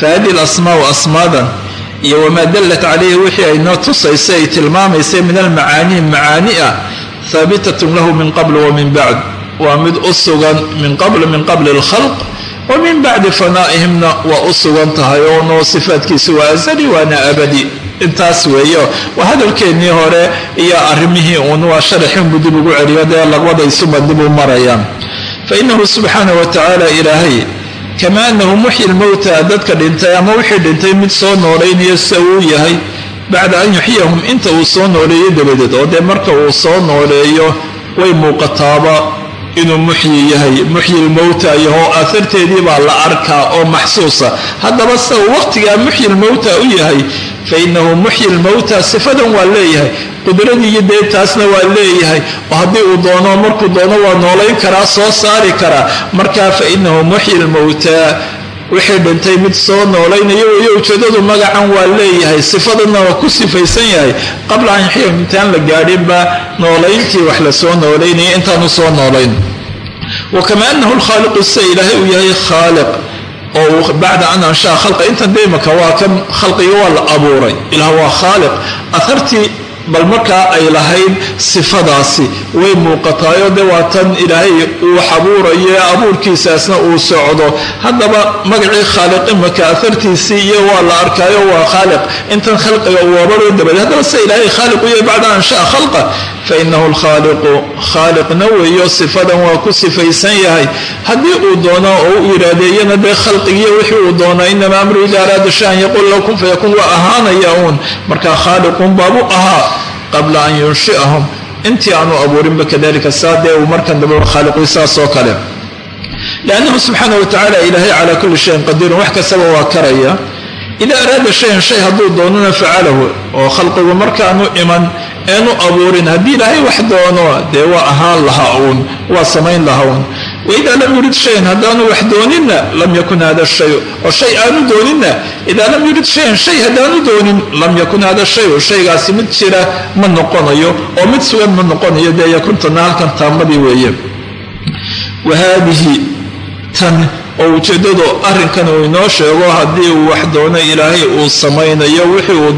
Fahadihi alasmaau asmaadan iyo wamaa dallat calayhi wixii ay noo tusaysay ay tilmaamaysay min almacaanii macaani ah haabitatun lahu min qabl wa min bacd waa mid u sugan min qabl min qabli alkhalq wa min bacdi fanaa'ihimna waa u sugan tahay oo noo sifaadkiisa waa asali waana abadi. Intaas weeyo waa hadalkeennii hore iyo arrimihii uun waa sharaxinbuu dib ugu celiyo dee laqbadaysuba dib u marayaan. Fa inahu subxaana wa tacaala ilaahay kama anahu muxyi lmowta dadka dhintay ama wixii dhintay mid soo noolaynaya sida uu yahay bacda an yuxyiyahum inta uu soo nooleeyo dabadeed oo dee marka uu soo nooleeyo way muuqataaba inuu muxyi yahay muxyi lmowta yaho aharteedii baa la arkaa oo maxsuusa. Haddaba uu waqtigaa muxyi lmowta u yahay fainahu muxyi lmowta sifadan waa leeyahay qudradii dee taasna waa leeyahay. Oo haddii uu doono markuu doono waa noolayn karaa soo saari karaa. Marka fainahu muxyi lmowta wixii dhintay mid soo noolaynayo weyo ujeedadu magacan waa leeyahay sifadanna waa ku sifaysan yahay. Qabla an yuxyahum intaan la gaadhinba noolayntii wax la soo noolaynaya intaanu soo noolayn. Wa kama anahu lkhaaliqu sida ilaahay uu yahay khaaliq oo bacda an anshaa khalqa intan deymaka waa kan khalqiga waa la abuuray. Ilaah waa khaaliq. Ahartii bal markaa ay lahayd sifadaasi way muuqataayo de waa tan ilaahay uu wax abuurayo abuurkiisaasna uu socdo. Haddaba magacii khaaliq imaka ahartiisii iyo waa la arkaayo waa khaaliq. Intan khalqiga uu abaroo dabadeed haddaba sida ilaahay khaaliq u yahay bacda anshaa khalqa fainahu lkhaaliqu khaaliqna weeyo sifadan waa ku sifaysan yahay. Haddii uu doono oo u iraadeeyana dee khalqigiyo wixii uu doono inama amru ida araada shaan yaqul kun fayakun waa ahaanaya uun. Markaa khaaliqun baabu ahaa qabla an yunshi'ahum. Intii aanu abuurinba kadalika saa dee uu markan dambe khaaliqu saas oo kale. Liannahu subxaana wa tacala ilaahay calaa kulli shayin qadiirun wax kastaba waa karaya. Ida araada shayan shay hadduu doonana facalahu oo khalqigu markaanu iman eenu abuurin. Haddii ilaahay wax doono dee waa ahaan lahaa uun waa samayn lahaa uun waida lam yurid shayan haddaanu wax dooninna lam yakun hada shay oo shay aanu dooninna idaa lam yurid shayan shay haddaanu doonin lam yakun hada shayu shaygaasi mid jira ma noqonayo oo mid sugan ma noqonayo dee yakuntana halkan taamadii weeye wa haadihi tan oo ujeeddadu arrinkan uu inoo sheego haddii uu wax doono ilaahay uu samaynayo wixii uu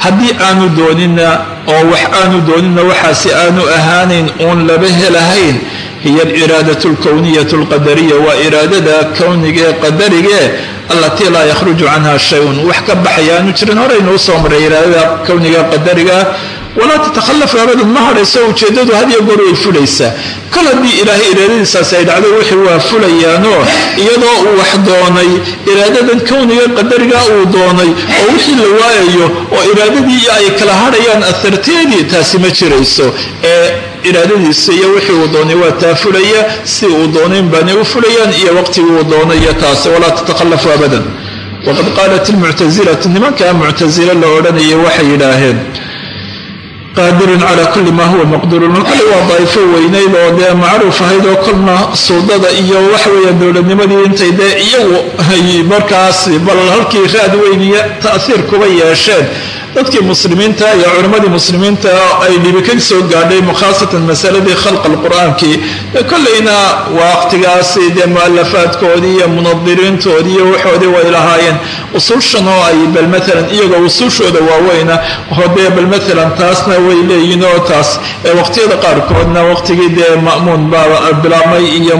haddii aanu doonina oo wax aanu doonina waxaasi aanu ahaanayn uun laba helahayn hiya aliraadatu alkowniyatu alqadariya waa iraadada kowniga ee qadarigee allatii laa yakhruju canha shayun wax ka baxaya aanu jirin horaynu u soo maray iraadada kowniga qadarigaa walaa tatakhalafu abadan ma hadhayso ujeeddadu hadiyo goor way fulaysaa kol ilaahay iraadadiisaasi ay dhacdo wixii waa fulayaanoo iyadoo uu wax doonay iraadadan kowniga qadarigaa uu doonay oo wixii la waayayo oo iraadadii ay kala hadhayaan aharteedii taasi ma jirayso ee iraadadiisa iyo wixii uu doonay waa taa fulaya si uu doonayn baanay u fulayaan iyo waqtigii uu doonayo taasi walaa tatakhalafu abadan. Waqad qaalat ilmuctasilatu nimankaa muctasile la odhanayay waxay yidhaaheen qaadirun calaa kulli maa huwa maqduurun kale waa daa'ifo weynayd oo dee macruuf ahayd oo kolna suudada iyo waxweeya dowladnimadii intay dee iyagu ay markaas bal halkii raad weyn iyo ta'hiir kuba yeesheen dadkii muslimiinta iyo culimmadii muslimiinta ay dhibi ka soo gaadhay khaasatan masaladii khalq alqur'aankii kolleyna waqtigaasi dee mu'alafaadkoodii iyo munadiriintoodii iyo waxoodii way lahaayeen. Usuushan oo ay bal maalan iyagoo usuushooda waaweyna oo dee bal maalan taasna way leeyihiin oo taas waqtiyada qaarkoodna waqtigii dee ma'muun baa bilaabmay iyo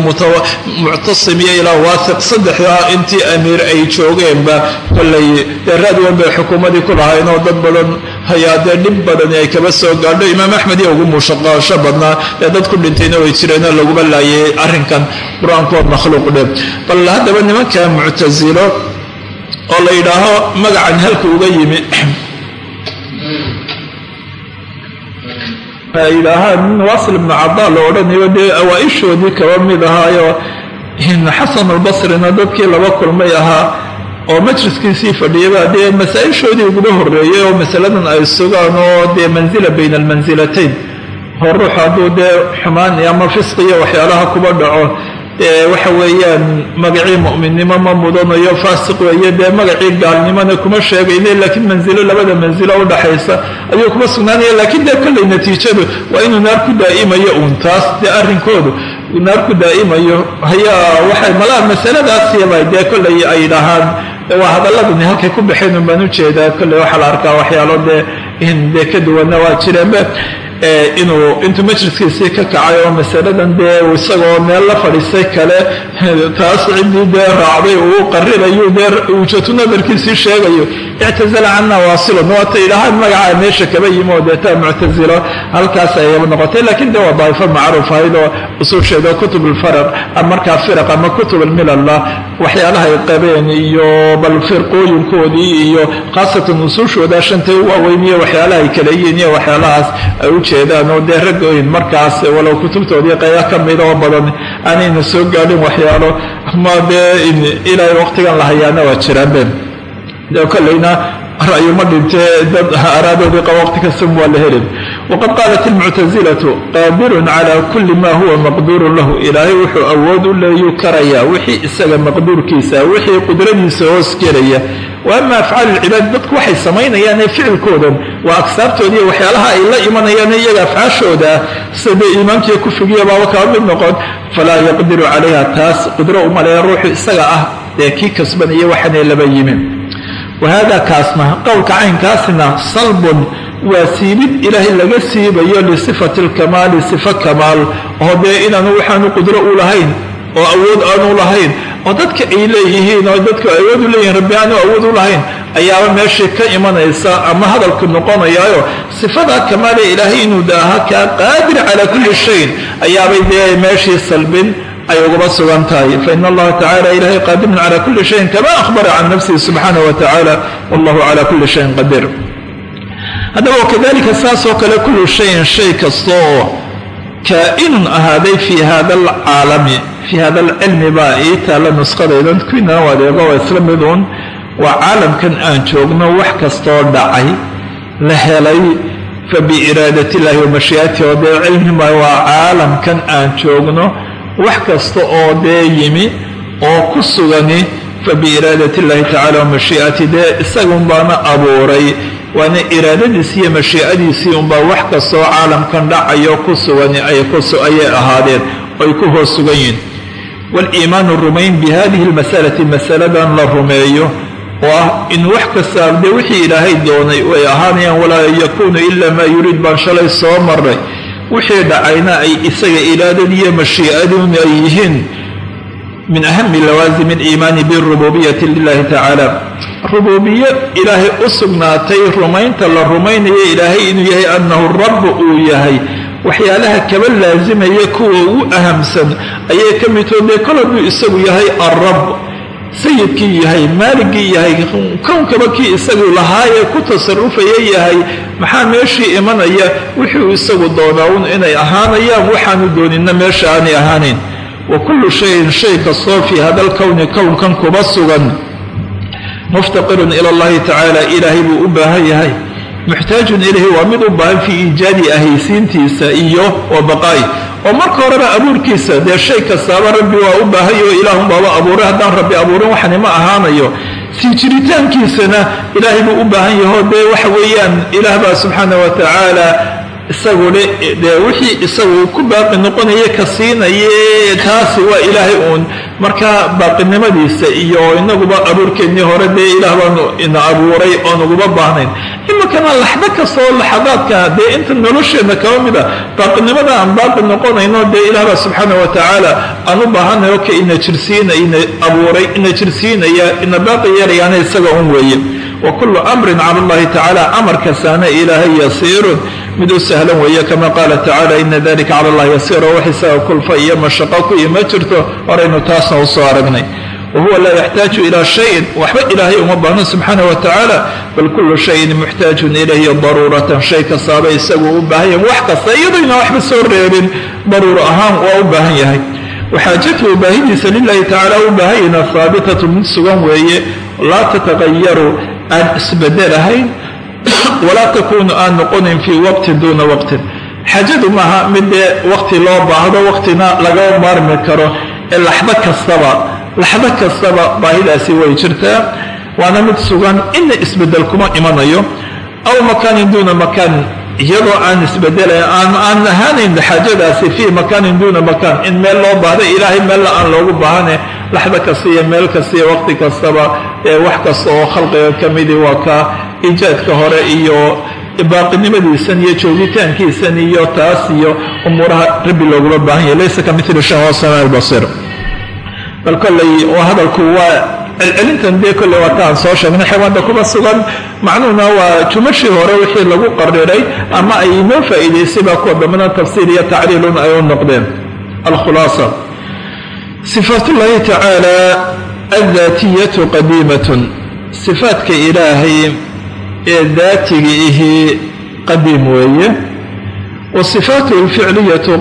muctasim iyo ilaa waathiq saddexdaa intii amiir ay joogeenba kolley dee raad weyn bay xukuumadii ku lahayn oo dad badan hayaa dee dhib badani ay kaba soo gaadho imaam axmed iyo ugu muushaqaasho badnaa ee dad ku dhintayna way jireenoo laguma laayay arrinkan qur'aanku waa makhluuq dhe bal haddaba nimanka muctasilo oo la yidhaaho magacan halka uga yimi. Yidhaahaan wasil ibnu cadaa la odhanayo dee awaa-ishoodii kaba mid ahaayo xasan albasrina dadkii laba kulmay ahaa oo majliskiisii fadhiyaba dee masaa-ishoodii uguba horreeyay oo masaladan ay sugaan oo dee manzila bayna almansilatayn hor ruux hadduu dee xumaan ama fisqiyo waxyaalaha kuba dhaco waxa weeyaan magacii mu'minnimo ma mudanayo faasiq weeye dee magacii gaalnimona kuma sheegayne laakiin manzilo labada manzilo udhaxaysa ayuu kuma sugnaanaya laakiin dee kollay natiijadu waa inuu naar ku daa'imayo uun taas dee arrinkoodu naar ku daa'imayo hayaa waxay malaa masaladaasiyaba dee kollay ay dhahaan waa hadaladani halkay ku baxeen un baan u jeedaa kolley waxaa la arkaa waxyaalo dee dee ka duwanna waa jireenbe inuu intuu majliskiisii ka kacay oo masaladan dee isagoo meel la fadhiistay kale taas ciddii dee raacday uu qarirayo dee wujatu nadarkiisii sheegayo. Ictazala cana waasilun waata idhahaan magacaa meesha kaba yimi oo deetaa muctazilo halkaas ayaba noqotay. Laakiin dee waa daa'ifo macruuf ahayd oo usuusheeda kutub alfaraq markaa firaq ama kutub almilalla waxyaalaha ay qabeen iyo bal firqooyinkoodii iyo khaasatan usuushooda shantay u waaweyniyo waxyaalaha ay kala yihiin iyo waxyaalahaas ay u jeedaan oo dee raggoyn markaas walow kutubtoodii qayba ka mida oo badan aanayna soo gaadhin waxyaalo. Ama dee ilaa waqtigan la hayaana waa jiraanbe de kollayna ra'yuma dhintee dad araadoodii waqti kastan waa la helin waqad qaalat ilmuctasilatu qaadirun cala kulli ma huwa maqduurun lahu ilaahay wuxuu awood u leeyuu karayaa wixii isaga maqduurkiisa wixii qudradiisa hoos gelaya wa ama afcaal ilcibaad dadku waxay samaynayaan ee ficilkoodan waa agsaabtoodiiyo waxyaalaha ay la imanayaan iyaga afcaashooda sida iimaankiiyo kufrigiya baaba kaba mid noqon falaa yaqdiru calayha taas qudro umaleeya ruuxu isaga ah dee kii kasbanaya waxaanay laba yimin wahada kaasna qowlka caynkaasna salbun waa siibid ilaahay laga siibayo lisifati alkamaali sifo kamaal. Oo dee inaanu waxaanu qudro u lahayn oo awood aanu lahayn oo dadka ay leeyihiin oo dadku awood u leeyihiin rabbi aanu awood u lahayn ayaaba meeshii ka imanaysa ama hadalku noqonayaayo. Sifada kamaale ilaahay inuu daaha kaa qaadir calaa kulli shayin ayaabay dee meeshii salbin ay ugaba sugan tahay. Fain allaha tacala ilahay qaadirun cala kuli shayin kama ahbara can nafsihi subxaanah wa tacala wallahu cala kuli shayin qadiir haddaba wakadalika saasoo kale kullu shayin shay kasta oo kaa'inun ahaaday fii hada alcaalami fii hada alcilmi baa ii taalla nuskhadaydan kuinaan adeego waa isla miduun waa caalamkan aan joogno wax kastoo dhacay la helay fa biiraadati illahi wa mashii'atihi oo dee cilmima waa caalamkan aan joogno wax kasta oo dee yimi oo ku sugani fa biiraadati illahi tacala wa mashii'ati dee isagun baana abuuray waana iraadadiisi iyo mashiicadiisii unbaa wax kastoo caalamkan dhacayo ku sugani ayay ahaadeen ay ku hoos sugan yihiin waaliimaanu rumayn bi hadihi almasalati masaladan la rumeeyo oo ah in wax kasta dee wixii ilaahay doonay way ahaanayaan walaa yakuunu ila maa yuriid baan shalay soo maray wixii dhacayna ay isaga iraadadiiyo mashiicadun ay yihiin min ahami lawaasimi aliimaani birububiyati lilahi tacaala rubuubiye ilaahay u sugnaatay rumaynta la rumaynayo ilaahay inuu yahay annahu rabb uu yahay. Waxyaalaha kaba laasimaya kuwa ugu ahamsan ayay ka midtoo dee kol isagu yahay alrabb sayidkii yahay maaligii yahay kownkaba kii isagu lahaayee ku tasarufaya yahay. Maxaa meeshii imanaya? Wuxuu isagu doonaa un inay ahaanayaan waxaanu doonina meesha aanay ahaanayn wa kullu shayin shay kastoo fii hada alkowni kownkan kuba sugan. Muftaqirun ila allahi tacaala ilaahay buu u baahan yahay. Muxtaajun ilayhi waa mid u baahan fii iijaadi ahaysiintiisa iyo wa baqaa'i. Oo marka horeba abuurkiisa dee shay kastaaba rabbi waa u baahanyo ilaahun baaba abuuray. Haddaan rabbi abuurin waxani ma ahaanayo. Sii jiritaankiisana ilaahay buu u baahan yaho dee waxa weeyaan ilaah subxaana wa tacaala isagule dee wixii isagu ku baaqi noqonaya ka siinaye taasi waa ilaahay uun. Marka baaqinimadiisa iyo inaguba abuurkeennii hore dee ilaah baanu ina abuuray oon uguba baahnayn. Iminkana laxdo kastoo laxadaadka dee inta nolosheenna kaba mida baaqinimada aan baaqi noqonayno dee ilaah baa subxaana wa tacaala aan u baahanayo ka ina jirsiina ina abuuray ina jirsiinaya ina baaqi yeelayaana isaga un weeye wa kullu amrin cala allahi tacaala amar kastaana ilaahay yasiirun mid u sahlan weeye kama qaala tacala ina dalika cala allahi yasiiro wax isaga kulfa iyo mashaqo ku iyo ma jirto horaynu taasna u soo aragnay. Wahuwa laa yaxtaaju ilaa shayin waxba ilaahay uma baahno subxaana wa tacaala bal kullu shayin muxtaajun ilayhi daruuratan shay kastaaba isaguu u baahan yahay wax kasta iyadayna waxba soo reebin daruuro ahaan waa u baahan yahay. Waxaajatuhu baahidiisa lilahi tacaala u baahayna haabitatu mid sugan weeye laa tataqayaru aan isbedelahayn *coughs* walaa takuunu aan noqonin fii waqtin duuna waqtin. Xaajadu maaha mid dee waqti loo baahdo waqtina laga maarmi karo ee laxdo kastaba laxdo kastaba baahidaasi way jirtaa. Waana mid sugan ina isbeddel kuma imanayo. Aw makaanin duuna makaan iyadoo aan isbedelay aan aan ahaanayn xaajadaasi fii makaanin duuna makaan in meel loo baahda ilaahay meella aan loogu baahane laxdo kasta iyo meel kasta iyo waqti kastaba ee wax kasta oo khalqiga ka midi waa ka iijaadka hore iyo baaqinimadiisan iyo joogitaankiisan iyo taas iyo umuuraha rabbi looguma baahan yahy laysa ka mili shan wa sama albasiir bal kolley oo hadalku waa celcelintan dee kolley waa taan soo sheegnay xewaanda kuma sugan. Macnuhuna waa jumashii hore wixii lagu qariray ama ay inoo faa'iidaysay baa kuwa dambana tafsiir iyo tacriilun ay u noqdeen. Alkhulaasa. Sifaatullaahi tacaala addaatiyatu qadiimatun. Sifaatka ilaahay ee daatiga ihii qadiim weeye. Wa sifaatuhu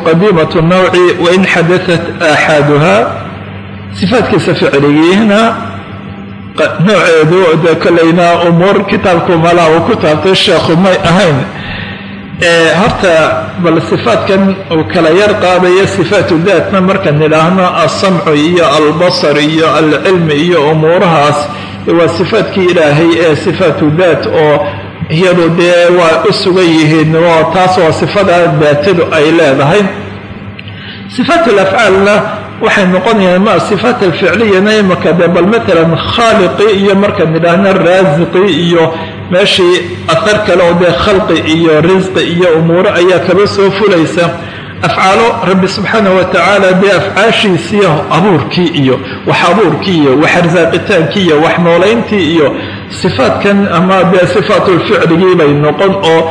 qadiimatu nawci wain xadaat aaxaaduha sifaatkiisa ficligiihna nooceedu de kolleyna umuur kitaabku malaa uu ku taabtay sheekhu may ahayn. Horta bal sifaatkan uu kala yar qaadaya sifaatu daatna markaan nidhaahno alsamcu iyo albasar iyo alcilmi iyo umuurahaas waa sifaatkii ilaahay ee sifaatu daat oo iyadu dee waa u sugan yihiin oo taas waa sifadaa daatadu ay leedahay. Sifaat alafcaalna waxay noqonayaan ma sifaat alficliyana imaka de bal maalan khaaliqi iyo markaan nidhaahno raasiqi iyo meeshii ahar kale oo dee khalqi iyo risqi iyo umuuro ayaa kaba soo fulaysa. Afcaalo rabbi subxaana wa tacaala dee afcaashiisii abuurkii iyo wax abuurkii iyo wax arsaaqitaankii iyo wax noolayntii iyo sifaatkan ama dee sifaatulficligii bay noqon oo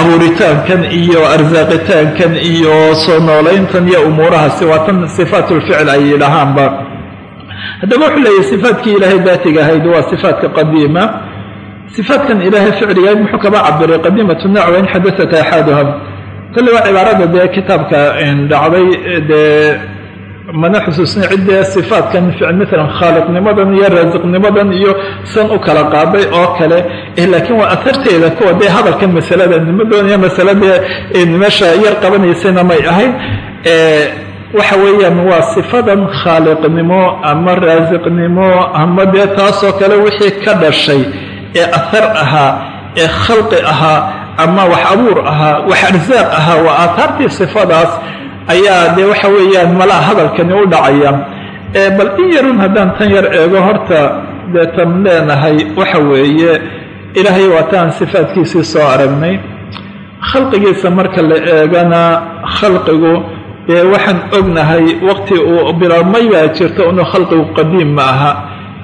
abuuritaankan iyo arsaaqitaankan iyo soo noolayntan iyo umuurahaasi waa tan sifaatulficl ay yidhahaanba haddaba wuxuu leeyahy sifaatkii ilaahay daatiga ahayd waa sifaatka qadiima. Sifaatkan ilaahay ficligahayd muxuu kaba cabiray qadiimatu nac wain xadaat axaaduha kolle waa cibaarada dee kitaabka dhacday dee mana xusuusnay ciddee sifaatkan maalan khaaliqnimadan iyo raasiqnimadan iyo san u kala qaaday oo kale laakiin waa aharteeda kuwa dee hadalkan masalada nima doonaya masaladee meesha yar qabanaysayna may ahayn waxa weeyaan waa sifadan khaaliqnimo ama raasiqnimo ama dee taasoo kale wixii ka dhashay ee ahar ahaa ee khalqi ahaa ama wax abuur ahaa wax arsaaq ahaa waa aataartii sifadaas ayaa dee waxa weeyaan malaa hadalkani u dhacaya. Bal in yarun haddaan tan yar eego horta dee tan leenahay waxa weeye ilaahay waataan sifaadkiisii soo aragnay. Khalqigiisa marka la eegana khalqigu dee waxaan ognahay waqti uu bilaabmay baa jirta inuu khalqigu qadiim ma aha.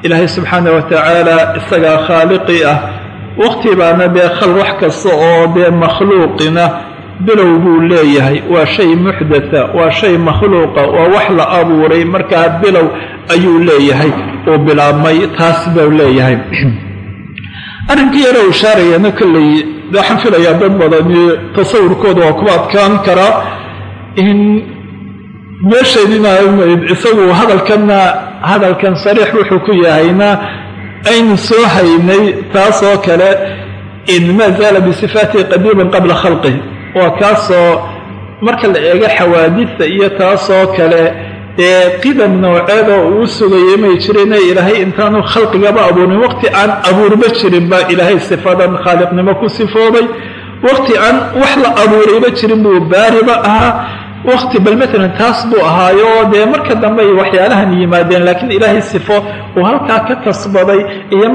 Ilaahay subxaana wa tacaala isagaa khaaliqi ah. Waqti baana dee khal wax kasta oo dee makhluuqina bilow buu leeyahay waa shay muxdatha waa shay makhluuqa waa wax la abuuray markaa bilow ayuu leeyahay uu bilaabmay taas buu leeyahay. Arrinkii yaro ishaarayana kolley waxaan filayaa dad badani tasawurkooda waa ku adkaan karaa in meeshaydina isagu hadalkanna hadalkan sariix wuxuu ku yahayna aynu soo haynay taasoo kale in maa zaala bisifaatihi qadiiman qabla khalqih waa kaasoo marka la eego xawaadidta iyo taasoo kale dee qidam nooceeda uu sugayay may jirine ilaahay intaanu khalqigaba abuurin waqti aan abuurba jirin baa ilaahay sifadan khaaliqnimo ku sifoobay waqti aan wax la abuurayba jirin buu baariba ahaa. Waqti bal maalan taas buu ahaayo. Dee marka dambe waxyaalahan yimaadeen laakiin ilaahay sifo uu halkaa ka kasbaday iyo